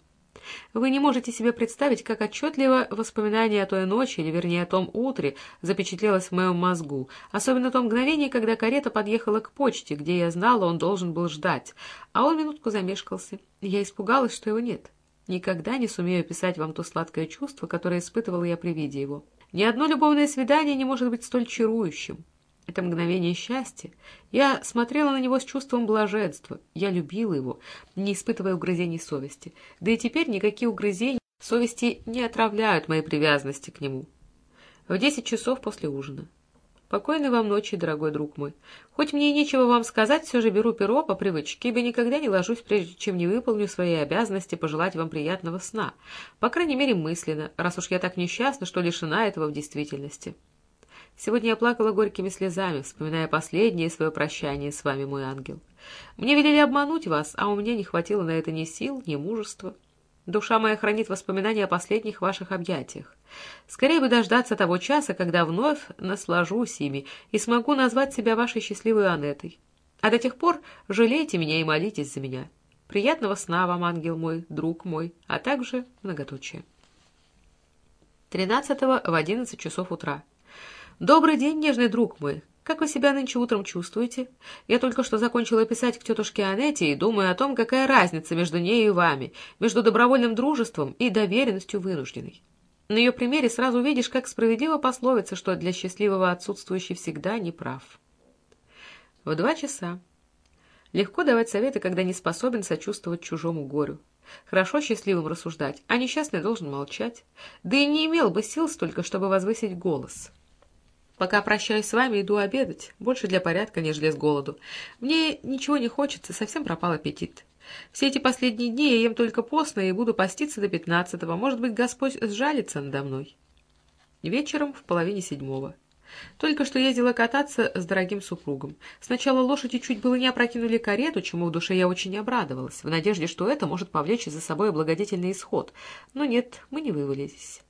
Speaker 1: Вы не можете себе представить, как отчетливо воспоминание о той ночи, или вернее о том утре, запечатлелось в моем мозгу, особенно то мгновение, когда карета подъехала к почте, где я знала, он должен был ждать, а он минутку замешкался, я испугалась, что его нет. Никогда не сумею описать вам то сладкое чувство, которое испытывала я при виде его. Ни одно любовное свидание не может быть столь чарующим. Это мгновение счастья. Я смотрела на него с чувством блаженства. Я любила его, не испытывая угрызений совести. Да и теперь никакие угрызения совести не отравляют моей привязанности к нему. В десять часов после ужина. Покойной вам ночи, дорогой друг мой. Хоть мне и нечего вам сказать, все же беру перо по привычке, ибо никогда не ложусь, прежде чем не выполню свои обязанности пожелать вам приятного сна. По крайней мере, мысленно, раз уж я так несчастна, что лишена этого в действительности. Сегодня я плакала горькими слезами, вспоминая последнее свое прощание с вами, мой ангел. Мне велели обмануть вас, а у меня не хватило на это ни сил, ни мужества. Душа моя хранит воспоминания о последних ваших объятиях. Скорее бы дождаться того часа, когда вновь наслажусь ими и смогу назвать себя вашей счастливой Анетой. А до тех пор жалейте меня и молитесь за меня. Приятного сна вам, ангел мой, друг мой, а также многоточие. 13 в 11 часов утра. Добрый день, нежный друг мой. Как вы себя нынче утром чувствуете? Я только что закончила писать к тетушке Анетте и думаю о том, какая разница между ней и вами, между добровольным дружеством и доверенностью вынужденной. На ее примере сразу видишь, как справедливо пословица, что для счастливого отсутствующий всегда не прав. В два часа. Легко давать советы, когда не способен сочувствовать чужому горю. Хорошо счастливым рассуждать, а несчастный должен молчать. Да и не имел бы сил столько, чтобы возвысить голос. Пока прощаюсь с вами, иду обедать. Больше для порядка, нежели с голоду. Мне ничего не хочется, совсем пропал аппетит. Все эти последние дни я ем только постно и буду поститься до пятнадцатого. Может быть, Господь сжалится надо мной. Вечером в половине седьмого. Только что ездила кататься с дорогим супругом. Сначала лошади чуть было не опрокинули карету, чему в душе я очень обрадовалась, в надежде, что это может повлечь за собой благодетельный исход. Но нет, мы не вывалились.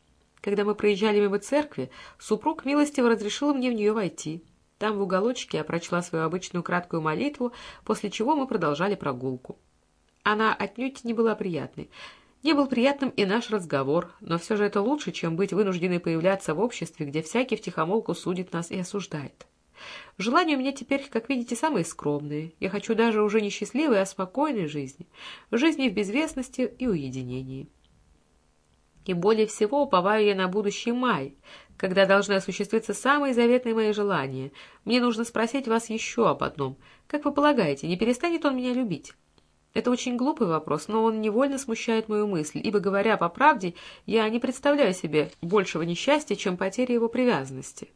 Speaker 1: Когда мы проезжали мимо церкви, супруг милостиво разрешил мне в нее войти. Там в уголочке я прочла свою обычную краткую молитву, после чего мы продолжали прогулку. Она отнюдь не была приятной. Не был приятным и наш разговор, но все же это лучше, чем быть вынужденной появляться в обществе, где всякий втихомолку судит нас и осуждает. Желания у меня теперь, как видите, самые скромные. Я хочу даже уже не счастливой, а спокойной жизни. Жизни в безвестности и уединении. И более всего уповаю я на будущий май, когда должны осуществиться самые заветные мои желания. Мне нужно спросить вас еще об одном. Как вы полагаете, не перестанет он меня любить? Это очень глупый вопрос, но он невольно смущает мою мысль, ибо, говоря по правде, я не представляю себе большего несчастья, чем потеря его привязанности.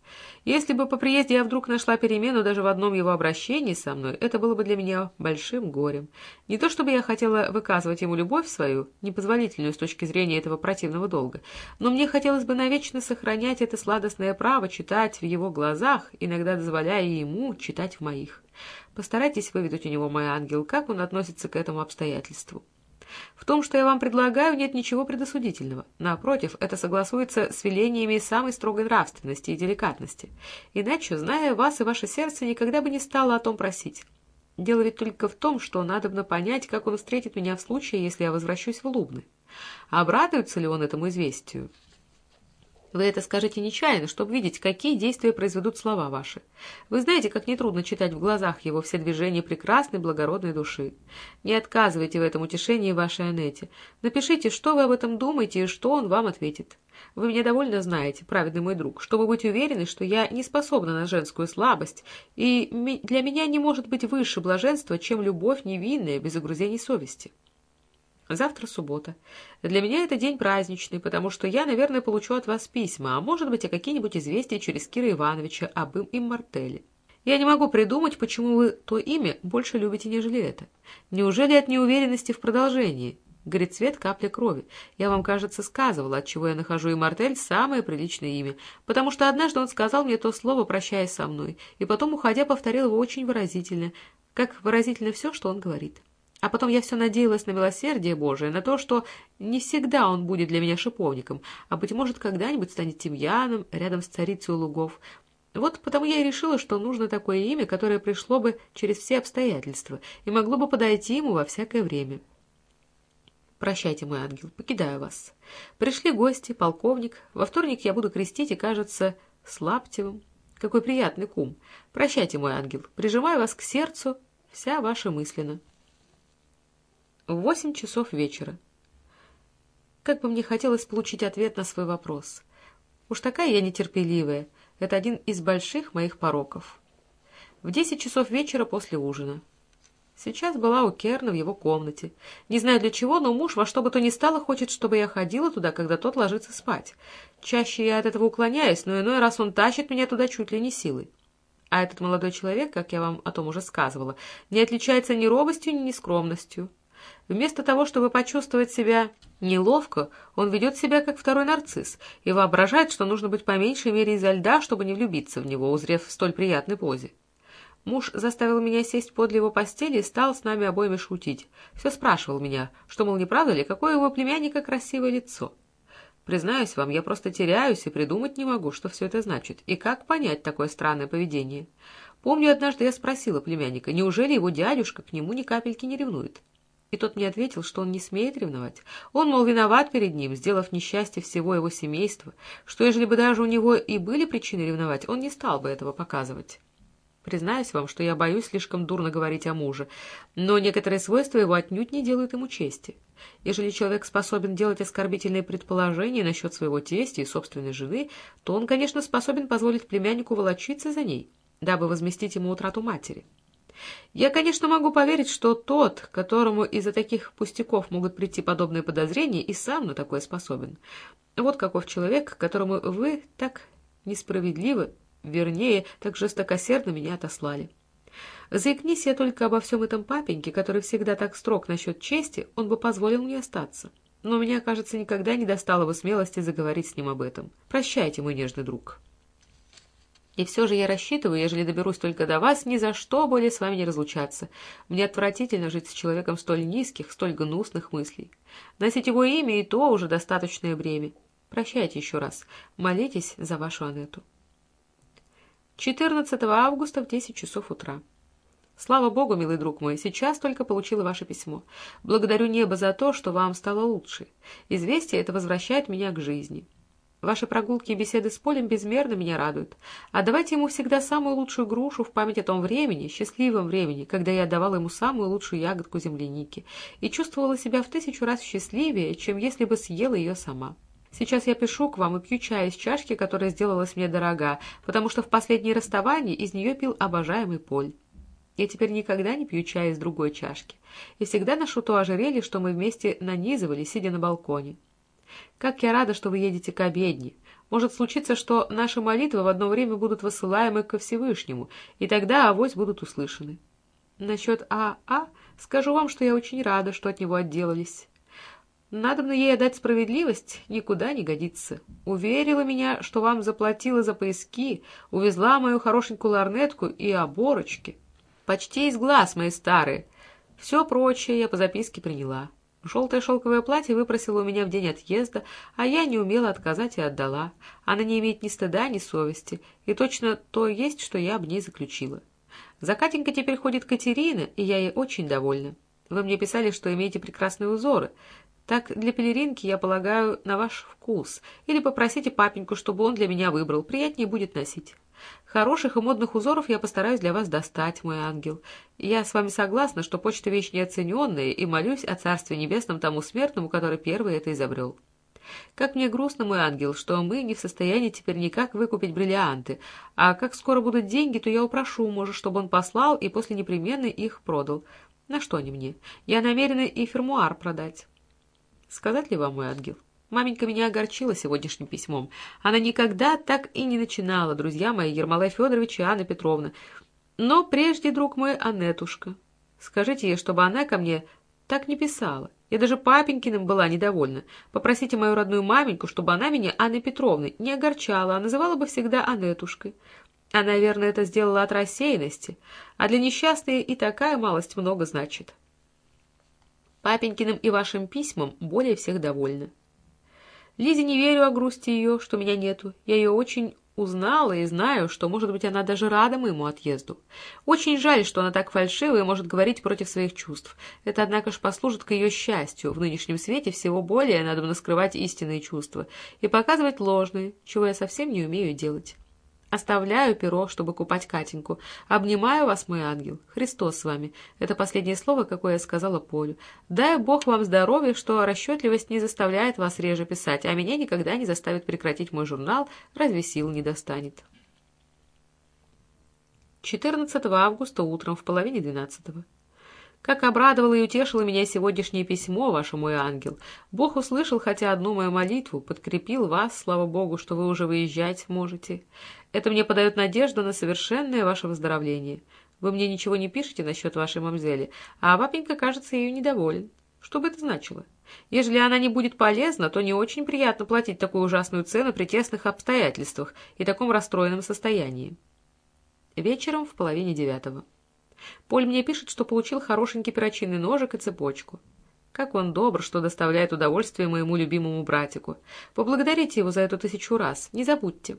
Speaker 1: Если бы по приезде я вдруг нашла перемену даже в одном его обращении со мной, это было бы для меня большим горем. Не то чтобы я хотела выказывать ему любовь свою, непозволительную с точки зрения этого противного долга, но мне хотелось бы навечно сохранять это сладостное право читать в его глазах, иногда дозволяя ему читать в моих. Постарайтесь выведать у него, мой ангел, как он относится к этому обстоятельству. В том, что я вам предлагаю, нет ничего предосудительного. Напротив, это согласуется с велениями самой строгой нравственности и деликатности. Иначе, зная вас и ваше сердце, никогда бы не стало о том просить. Дело ведь только в том, что надобно понять, как он встретит меня в случае, если я возвращусь в Лубны. Обрадуется ли он этому известию? Вы это скажете нечаянно, чтобы видеть, какие действия произведут слова ваши. Вы знаете, как нетрудно читать в глазах его все движения прекрасной, благородной души. Не отказывайте в этом утешении вашей Анете. Напишите, что вы об этом думаете и что он вам ответит. Вы меня довольно знаете, праведный мой друг, чтобы быть уверены, что я не способна на женскую слабость, и для меня не может быть выше блаженства, чем любовь невинная, без огрузений совести. Завтра суббота. Для меня это день праздничный, потому что я, наверное, получу от вас письма, а может быть, и какие-нибудь известия через Кира Ивановича об им иммортеле. Я не могу придумать, почему вы то имя больше любите, нежели это. Неужели от неуверенности в продолжении? Горит цвет капли крови. Я вам, кажется, сказывала, от чего я нахожу иммортель самое приличное имя, потому что однажды он сказал мне то слово, прощаясь со мной, и потом, уходя, повторил его очень выразительно, как выразительно все, что он говорит. А потом я все надеялась на милосердие Божие, на то, что не всегда он будет для меня шиповником, а, быть может, когда-нибудь станет тимьяном рядом с царицей лугов. Вот потому я и решила, что нужно такое имя, которое пришло бы через все обстоятельства и могло бы подойти ему во всякое время. Прощайте, мой ангел, покидаю вас. Пришли гости, полковник. Во вторник я буду крестить и, кажется, с. Какой приятный кум. Прощайте, мой ангел. Прижимаю вас к сердцу, вся ваша мысленно в восемь часов вечера. Как бы мне хотелось получить ответ на свой вопрос. Уж такая я нетерпеливая. Это один из больших моих пороков. В десять часов вечера после ужина. Сейчас была у Керна в его комнате. Не знаю для чего, но муж во что бы то ни стало хочет, чтобы я ходила туда, когда тот ложится спать. Чаще я от этого уклоняюсь, но иной раз он тащит меня туда чуть ли не силой. А этот молодой человек, как я вам о том уже сказывала, не отличается ни робостью, ни нескромностью. Вместо того, чтобы почувствовать себя неловко, он ведет себя как второй нарцисс и воображает, что нужно быть по меньшей мере изо льда, чтобы не влюбиться в него, узрев в столь приятной позе. Муж заставил меня сесть подле его постели и стал с нами обоими шутить. Все спрашивал меня, что, мол, не правда ли, какое у его племянника красивое лицо. Признаюсь вам, я просто теряюсь и придумать не могу, что все это значит, и как понять такое странное поведение. Помню, однажды я спросила племянника, неужели его дядюшка к нему ни капельки не ревнует? И тот мне ответил, что он не смеет ревновать. Он, мол, виноват перед ним, сделав несчастье всего его семейства, что, ежели бы даже у него и были причины ревновать, он не стал бы этого показывать. Признаюсь вам, что я боюсь слишком дурно говорить о муже, но некоторые свойства его отнюдь не делают ему чести. Ежели человек способен делать оскорбительные предположения насчет своего тестя и собственной жены, то он, конечно, способен позволить племяннику волочиться за ней, дабы возместить ему утрату матери. Я, конечно, могу поверить, что тот, которому из-за таких пустяков могут прийти подобные подозрения, и сам на такое способен. Вот каков человек, которому вы так несправедливо Вернее, так жестокосердно меня отослали. Заикнись я только обо всем этом папеньке, который всегда так строг насчет чести, он бы позволил мне остаться. Но меня, кажется, никогда не достало бы смелости заговорить с ним об этом. Прощайте, мой нежный друг. И все же я рассчитываю, ежели доберусь только до вас, ни за что более с вами не разлучаться. Мне отвратительно жить с человеком столь низких, столь гнусных мыслей. Носить его имя и то уже достаточное бремя. Прощайте еще раз. Молитесь за вашу Анету. 14 августа в 10 часов утра. Слава Богу, милый друг мой, сейчас только получила ваше письмо. Благодарю небо за то, что вам стало лучше. Известие это возвращает меня к жизни. Ваши прогулки и беседы с Полем безмерно меня радуют. Отдавайте ему всегда самую лучшую грушу в память о том времени, счастливом времени, когда я отдавала ему самую лучшую ягодку земляники и чувствовала себя в тысячу раз счастливее, чем если бы съела ее сама. Сейчас я пишу к вам и пью чай из чашки, которая сделалась мне дорога, потому что в последнее расставание из нее пил обожаемый Поль. Я теперь никогда не пью чай из другой чашки и всегда ношу то ожерелье, что мы вместе нанизывали, сидя на балконе. Как я рада, что вы едете к обедне. Может случиться, что наши молитвы в одно время будут высылаемы ко Всевышнему, и тогда авось будут услышаны. Насчет А.А. скажу вам, что я очень рада, что от него отделались. Надо бы ей отдать справедливость, никуда не годится. Уверила меня, что вам заплатила за поиски, увезла мою хорошенькую ларнетку и оборочки. Почти из глаз мои старые. Все прочее я по записке приняла. Желтое шелковое платье выпросила у меня в день отъезда, а я не умела отказать и отдала. Она не имеет ни стыда, ни совести, и точно то есть, что я об ней заключила. За Катенькой теперь ходит Катерина, и я ей очень довольна. Вы мне писали, что имеете прекрасные узоры. Так для пелеринки, я полагаю, на ваш вкус. Или попросите папеньку, чтобы он для меня выбрал. Приятнее будет носить. Хороших и модных узоров я постараюсь для вас достать, мой ангел. Я с вами согласна, что почта вещь неоцененная, и молюсь о Царстве Небесном тому смертному, который первый это изобрел. Как мне грустно, мой ангел, что мы не в состоянии теперь никак выкупить бриллианты, а как скоро будут деньги, то я упрошу мужа, чтобы он послал и после непременно их продал. На что они мне? Я намерена и фермуар продать. Сказать ли вам, мой ангел? Маменька меня огорчила сегодняшним письмом. Она никогда так и не начинала, друзья мои, Ермолай Федорович и Анна Петровна. Но прежде, друг мой, Анетушка. Скажите ей, чтобы она ко мне так не писала. Я даже папенькиным была недовольна. Попросите мою родную маменьку, чтобы она меня Анной Петровной не огорчала, а называла бы всегда Анетушкой. Она, наверное, это сделала от рассеянности, а для несчастной и такая малость много значит. Папенькиным и вашим письмам более всех довольна. Лизе не верю о грусти ее, что меня нету. Я ее очень узнала и знаю, что, может быть, она даже рада моему отъезду. Очень жаль, что она так фальшива и может говорить против своих чувств. Это, однако ж, послужит к ее счастью. В нынешнем свете всего более надо бы скрывать истинные чувства и показывать ложные, чего я совсем не умею делать. Оставляю перо, чтобы купать Катеньку. Обнимаю вас, мой ангел. Христос с вами. Это последнее слово, какое я сказала Полю. Дай Бог вам здоровья, что расчетливость не заставляет вас реже писать, а меня никогда не заставит прекратить мой журнал, разве сил не достанет. 14 августа утром в половине двенадцатого. Как обрадовало и утешило меня сегодняшнее письмо, ваше мой ангел. Бог услышал хотя одну мою молитву, подкрепил вас, слава Богу, что вы уже выезжать можете. Это мне подает надежду на совершенное ваше выздоровление. Вы мне ничего не пишете насчет вашей мамзели, а папенька, кажется, ее недоволен. Что бы это значило? Ежели она не будет полезна, то не очень приятно платить такую ужасную цену при тесных обстоятельствах и таком расстроенном состоянии. Вечером в половине девятого. Поль мне пишет, что получил хорошенький перочинный ножик и цепочку. Как он добр, что доставляет удовольствие моему любимому братику. Поблагодарите его за эту тысячу раз, не забудьте.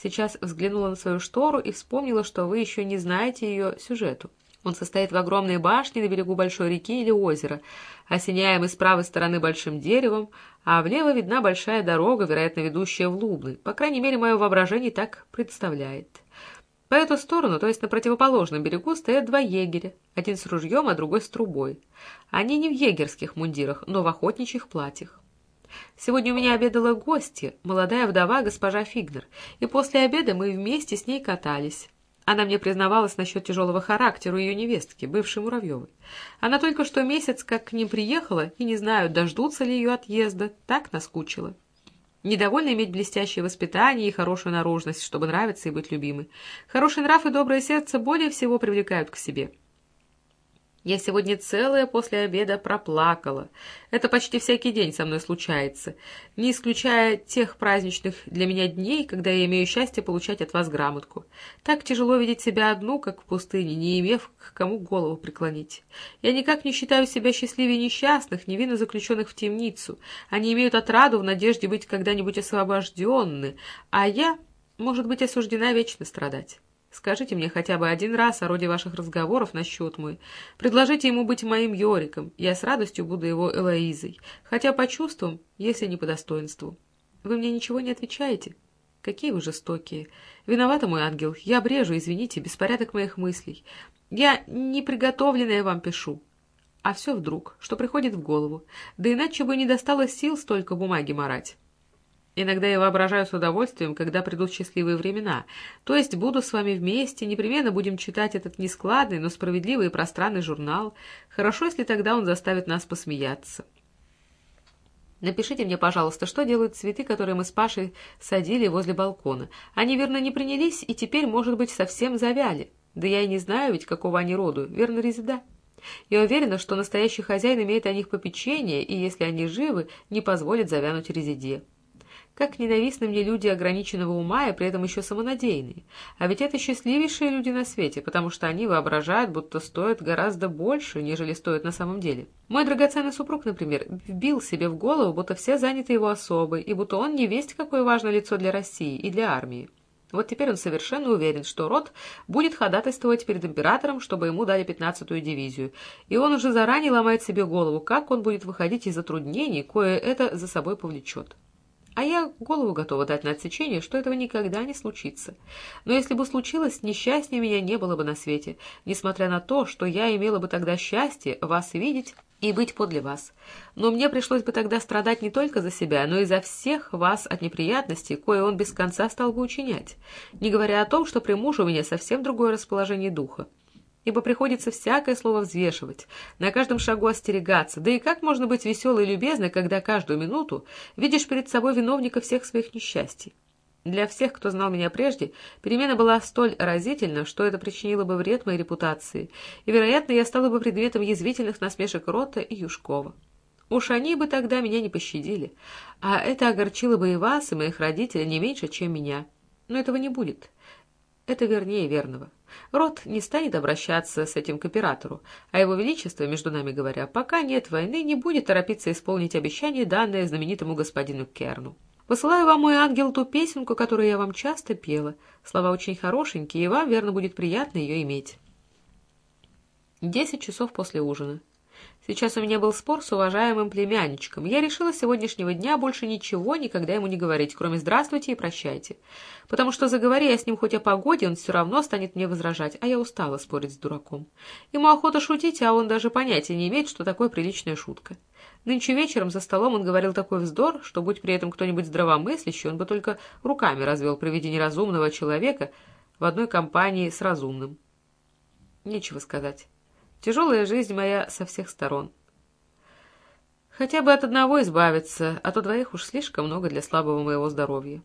Speaker 1: Сейчас взглянула на свою штору и вспомнила, что вы еще не знаете ее сюжету. Он состоит в огромной башне на берегу большой реки или озера, осеняемый с правой стороны большим деревом, а влево видна большая дорога, вероятно, ведущая в Лубны. По крайней мере, мое воображение так представляет. По эту сторону, то есть на противоположном берегу, стоят два егеря, один с ружьем, а другой с трубой. Они не в егерских мундирах, но в охотничьих платьях. Сегодня у меня обедала гостья, молодая вдова госпожа Фигнер, и после обеда мы вместе с ней катались. Она мне признавалась насчет тяжелого характера ее невестки, бывшей Муравьевой. Она только что месяц как к ним приехала, и не знаю, дождутся ли ее отъезда, так наскучила. Недовольна иметь блестящее воспитание и хорошую наружность, чтобы нравиться и быть любимой. Хороший нрав и доброе сердце более всего привлекают к себе. Я сегодня целое после обеда проплакала. Это почти всякий день со мной случается, не исключая тех праздничных для меня дней, когда я имею счастье получать от вас грамотку. Так тяжело видеть себя одну, как в пустыне, не имев к кому голову преклонить. Я никак не считаю себя счастливее несчастных, невинно заключенных в темницу. Они имеют отраду в надежде быть когда-нибудь освобожденны, а я, может быть, осуждена вечно страдать. Скажите мне хотя бы один раз о роде ваших разговоров насчет мой. Предложите ему быть моим Йориком. Я с радостью буду его Элоизой. Хотя по чувствам, если не по достоинству. Вы мне ничего не отвечаете? Какие вы жестокие. Виновата, мой ангел. Я брежу, извините, беспорядок моих мыслей. Я неприготовленное вам пишу. А все вдруг, что приходит в голову. Да иначе бы не досталось сил столько бумаги марать. Иногда я воображаю с удовольствием, когда придут счастливые времена. То есть буду с вами вместе, непременно будем читать этот нескладный, но справедливый и пространный журнал. Хорошо, если тогда он заставит нас посмеяться. Напишите мне, пожалуйста, что делают цветы, которые мы с Пашей садили возле балкона. Они, верно, не принялись и теперь, может быть, совсем завяли. Да я и не знаю ведь, какого они роду. Верно, резида? Я уверена, что настоящий хозяин имеет о них попечение, и, если они живы, не позволит завянуть резиде. Как ненавистны мне люди ограниченного ума и при этом еще самонадеянные. А ведь это счастливейшие люди на свете, потому что они воображают, будто стоят гораздо больше, нежели стоят на самом деле. Мой драгоценный супруг, например, вбил себе в голову, будто все заняты его особой, и будто он не весть какое важное лицо для России и для армии. Вот теперь он совершенно уверен, что род будет ходатайствовать перед императором, чтобы ему дали пятнадцатую дивизию, и он уже заранее ломает себе голову, как он будет выходить из затруднений, кое это за собой повлечет. А я голову готова дать на отсечение, что этого никогда не случится. Но если бы случилось, несчастнее меня не было бы на свете, несмотря на то, что я имела бы тогда счастье вас видеть и быть подле вас. Но мне пришлось бы тогда страдать не только за себя, но и за всех вас от неприятностей, кое он без конца стал бы учинять, не говоря о том, что при муже у меня совсем другое расположение духа ибо приходится всякое слово взвешивать, на каждом шагу остерегаться, да и как можно быть веселой и любезной, когда каждую минуту видишь перед собой виновника всех своих несчастий. Для всех, кто знал меня прежде, перемена была столь разительна, что это причинило бы вред моей репутации, и, вероятно, я стала бы предметом язвительных насмешек Рота и Юшкова. Уж они бы тогда меня не пощадили, а это огорчило бы и вас, и моих родителей не меньше, чем меня. Но этого не будет. Это вернее верного. Рот не станет обращаться с этим к оператору, а его величество, между нами говоря, пока нет войны, не будет торопиться исполнить обещание, данное знаменитому господину Керну. Посылаю вам, мой ангел, ту песенку, которую я вам часто пела. Слова очень хорошенькие, и вам, верно, будет приятно ее иметь. Десять часов после ужина. Сейчас у меня был спор с уважаемым племянничком. Я решила с сегодняшнего дня больше ничего никогда ему не говорить, кроме «здравствуйте» и «прощайте». Потому что заговори я с ним хоть о погоде, он все равно станет мне возражать, а я устала спорить с дураком. Ему охота шутить, а он даже понятия не имеет, что такое приличная шутка. Нынче вечером за столом он говорил такой вздор, что, будь при этом кто-нибудь здравомыслящий, он бы только руками развел при виде неразумного человека в одной компании с разумным. Нечего сказать. Тяжелая жизнь моя со всех сторон. Хотя бы от одного избавиться, а то двоих уж слишком много для слабого моего здоровья.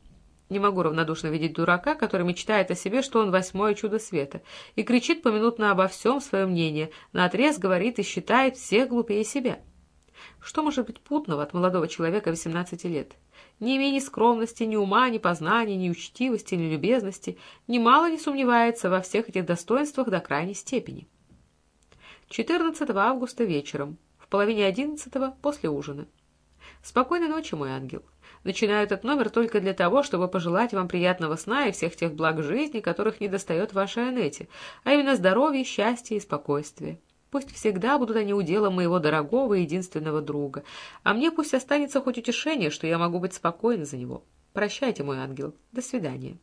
Speaker 1: Не могу равнодушно видеть дурака, который мечтает о себе, что он восьмое чудо света, и кричит поминутно обо всем свое мнение, наотрез говорит и считает всех глупее себя. Что может быть путного от молодого человека 18 лет? Ни скромности, ни ума, ни познания, ни учтивости, ни любезности, немало не сомневается во всех этих достоинствах до крайней степени. 14 августа вечером, в половине одиннадцатого после ужина. Спокойной ночи, мой ангел. Начинаю этот номер только для того, чтобы пожелать вам приятного сна и всех тех благ жизни, которых недостает вашей Анете, а именно здоровья, счастья и спокойствия. Пусть всегда будут они уделом моего дорогого и единственного друга, а мне пусть останется хоть утешение, что я могу быть спокойна за него. Прощайте, мой ангел. До свидания.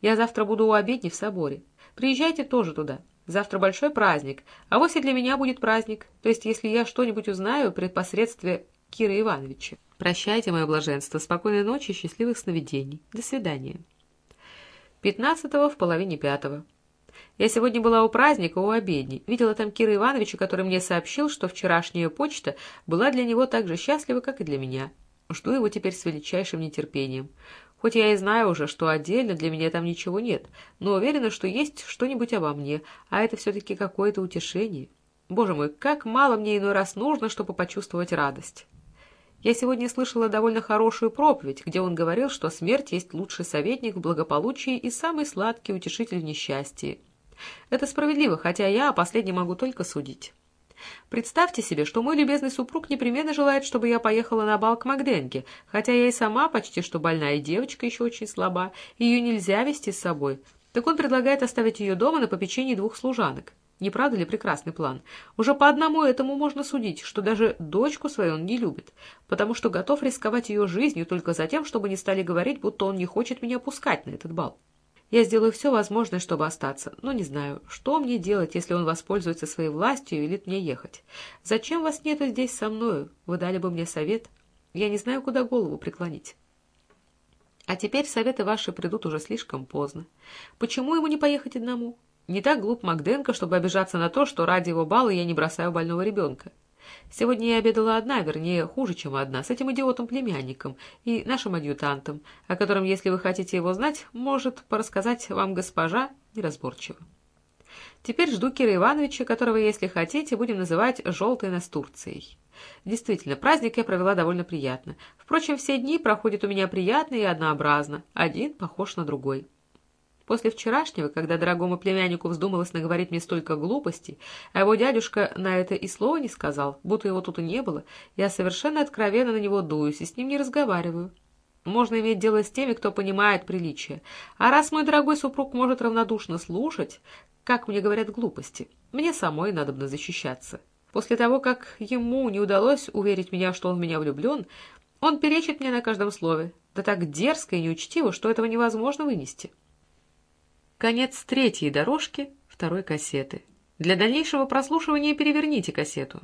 Speaker 1: Я завтра буду у обедни в соборе. Приезжайте тоже туда. Завтра большой праздник, а вовсе для меня будет праздник, то есть если я что-нибудь узнаю при посредстве Кира Ивановича. Прощайте, мое блаженство, спокойной ночи и счастливых сновидений. До свидания. Пятнадцатого в половине пятого. Я сегодня была у праздника, у обедни. Видела там Кира Ивановича, который мне сообщил, что вчерашняя почта была для него так же счастлива, как и для меня. Жду его теперь с величайшим нетерпением. Хоть я и знаю уже, что отдельно для меня там ничего нет, но уверена, что есть что-нибудь обо мне, а это все-таки какое-то утешение. Боже мой, как мало мне иной раз нужно, чтобы почувствовать радость. Я сегодня слышала довольно хорошую проповедь, где он говорил, что смерть есть лучший советник в благополучии и самый сладкий утешитель в несчастье. Это справедливо, хотя я о последнем могу только судить. Представьте себе, что мой любезный супруг непременно желает, чтобы я поехала на бал к Макденке, хотя я и сама почти что больная, девочка еще очень слаба, ее нельзя вести с собой. Так он предлагает оставить ее дома на попечении двух служанок. Не правда ли прекрасный план? Уже по одному этому можно судить, что даже дочку свою он не любит, потому что готов рисковать ее жизнью только за тем, чтобы не стали говорить, будто он не хочет меня пускать на этот бал. Я сделаю все возможное, чтобы остаться, но не знаю, что мне делать, если он воспользуется своей властью и велит мне ехать. Зачем вас нету здесь со мною? Вы дали бы мне совет? Я не знаю, куда голову преклонить. А теперь советы ваши придут уже слишком поздно. Почему ему не поехать одному? Не так глуп Макденко, чтобы обижаться на то, что ради его бала я не бросаю больного ребенка. Сегодня я обедала одна, вернее, хуже, чем одна, с этим идиотом-племянником и нашим адъютантом, о котором, если вы хотите его знать, может порассказать вам госпожа неразборчиво. Теперь жду Кира Ивановича, которого, если хотите, будем называть «желтой настурцией». Действительно, праздник я провела довольно приятно. Впрочем, все дни проходят у меня приятно и однообразно, один похож на другой. После вчерашнего, когда дорогому племяннику вздумалось наговорить мне столько глупостей, а его дядюшка на это и слова не сказал, будто его тут и не было, я совершенно откровенно на него дуюсь и с ним не разговариваю. Можно иметь дело с теми, кто понимает приличие. А раз мой дорогой супруг может равнодушно слушать, как мне говорят глупости, мне самой надобно защищаться. После того, как ему не удалось уверить меня, что он в меня влюблен, он перечит мне на каждом слове, да так дерзко и неучтиво, что этого невозможно вынести. Конец третьей дорожки второй кассеты. Для дальнейшего прослушивания переверните кассету.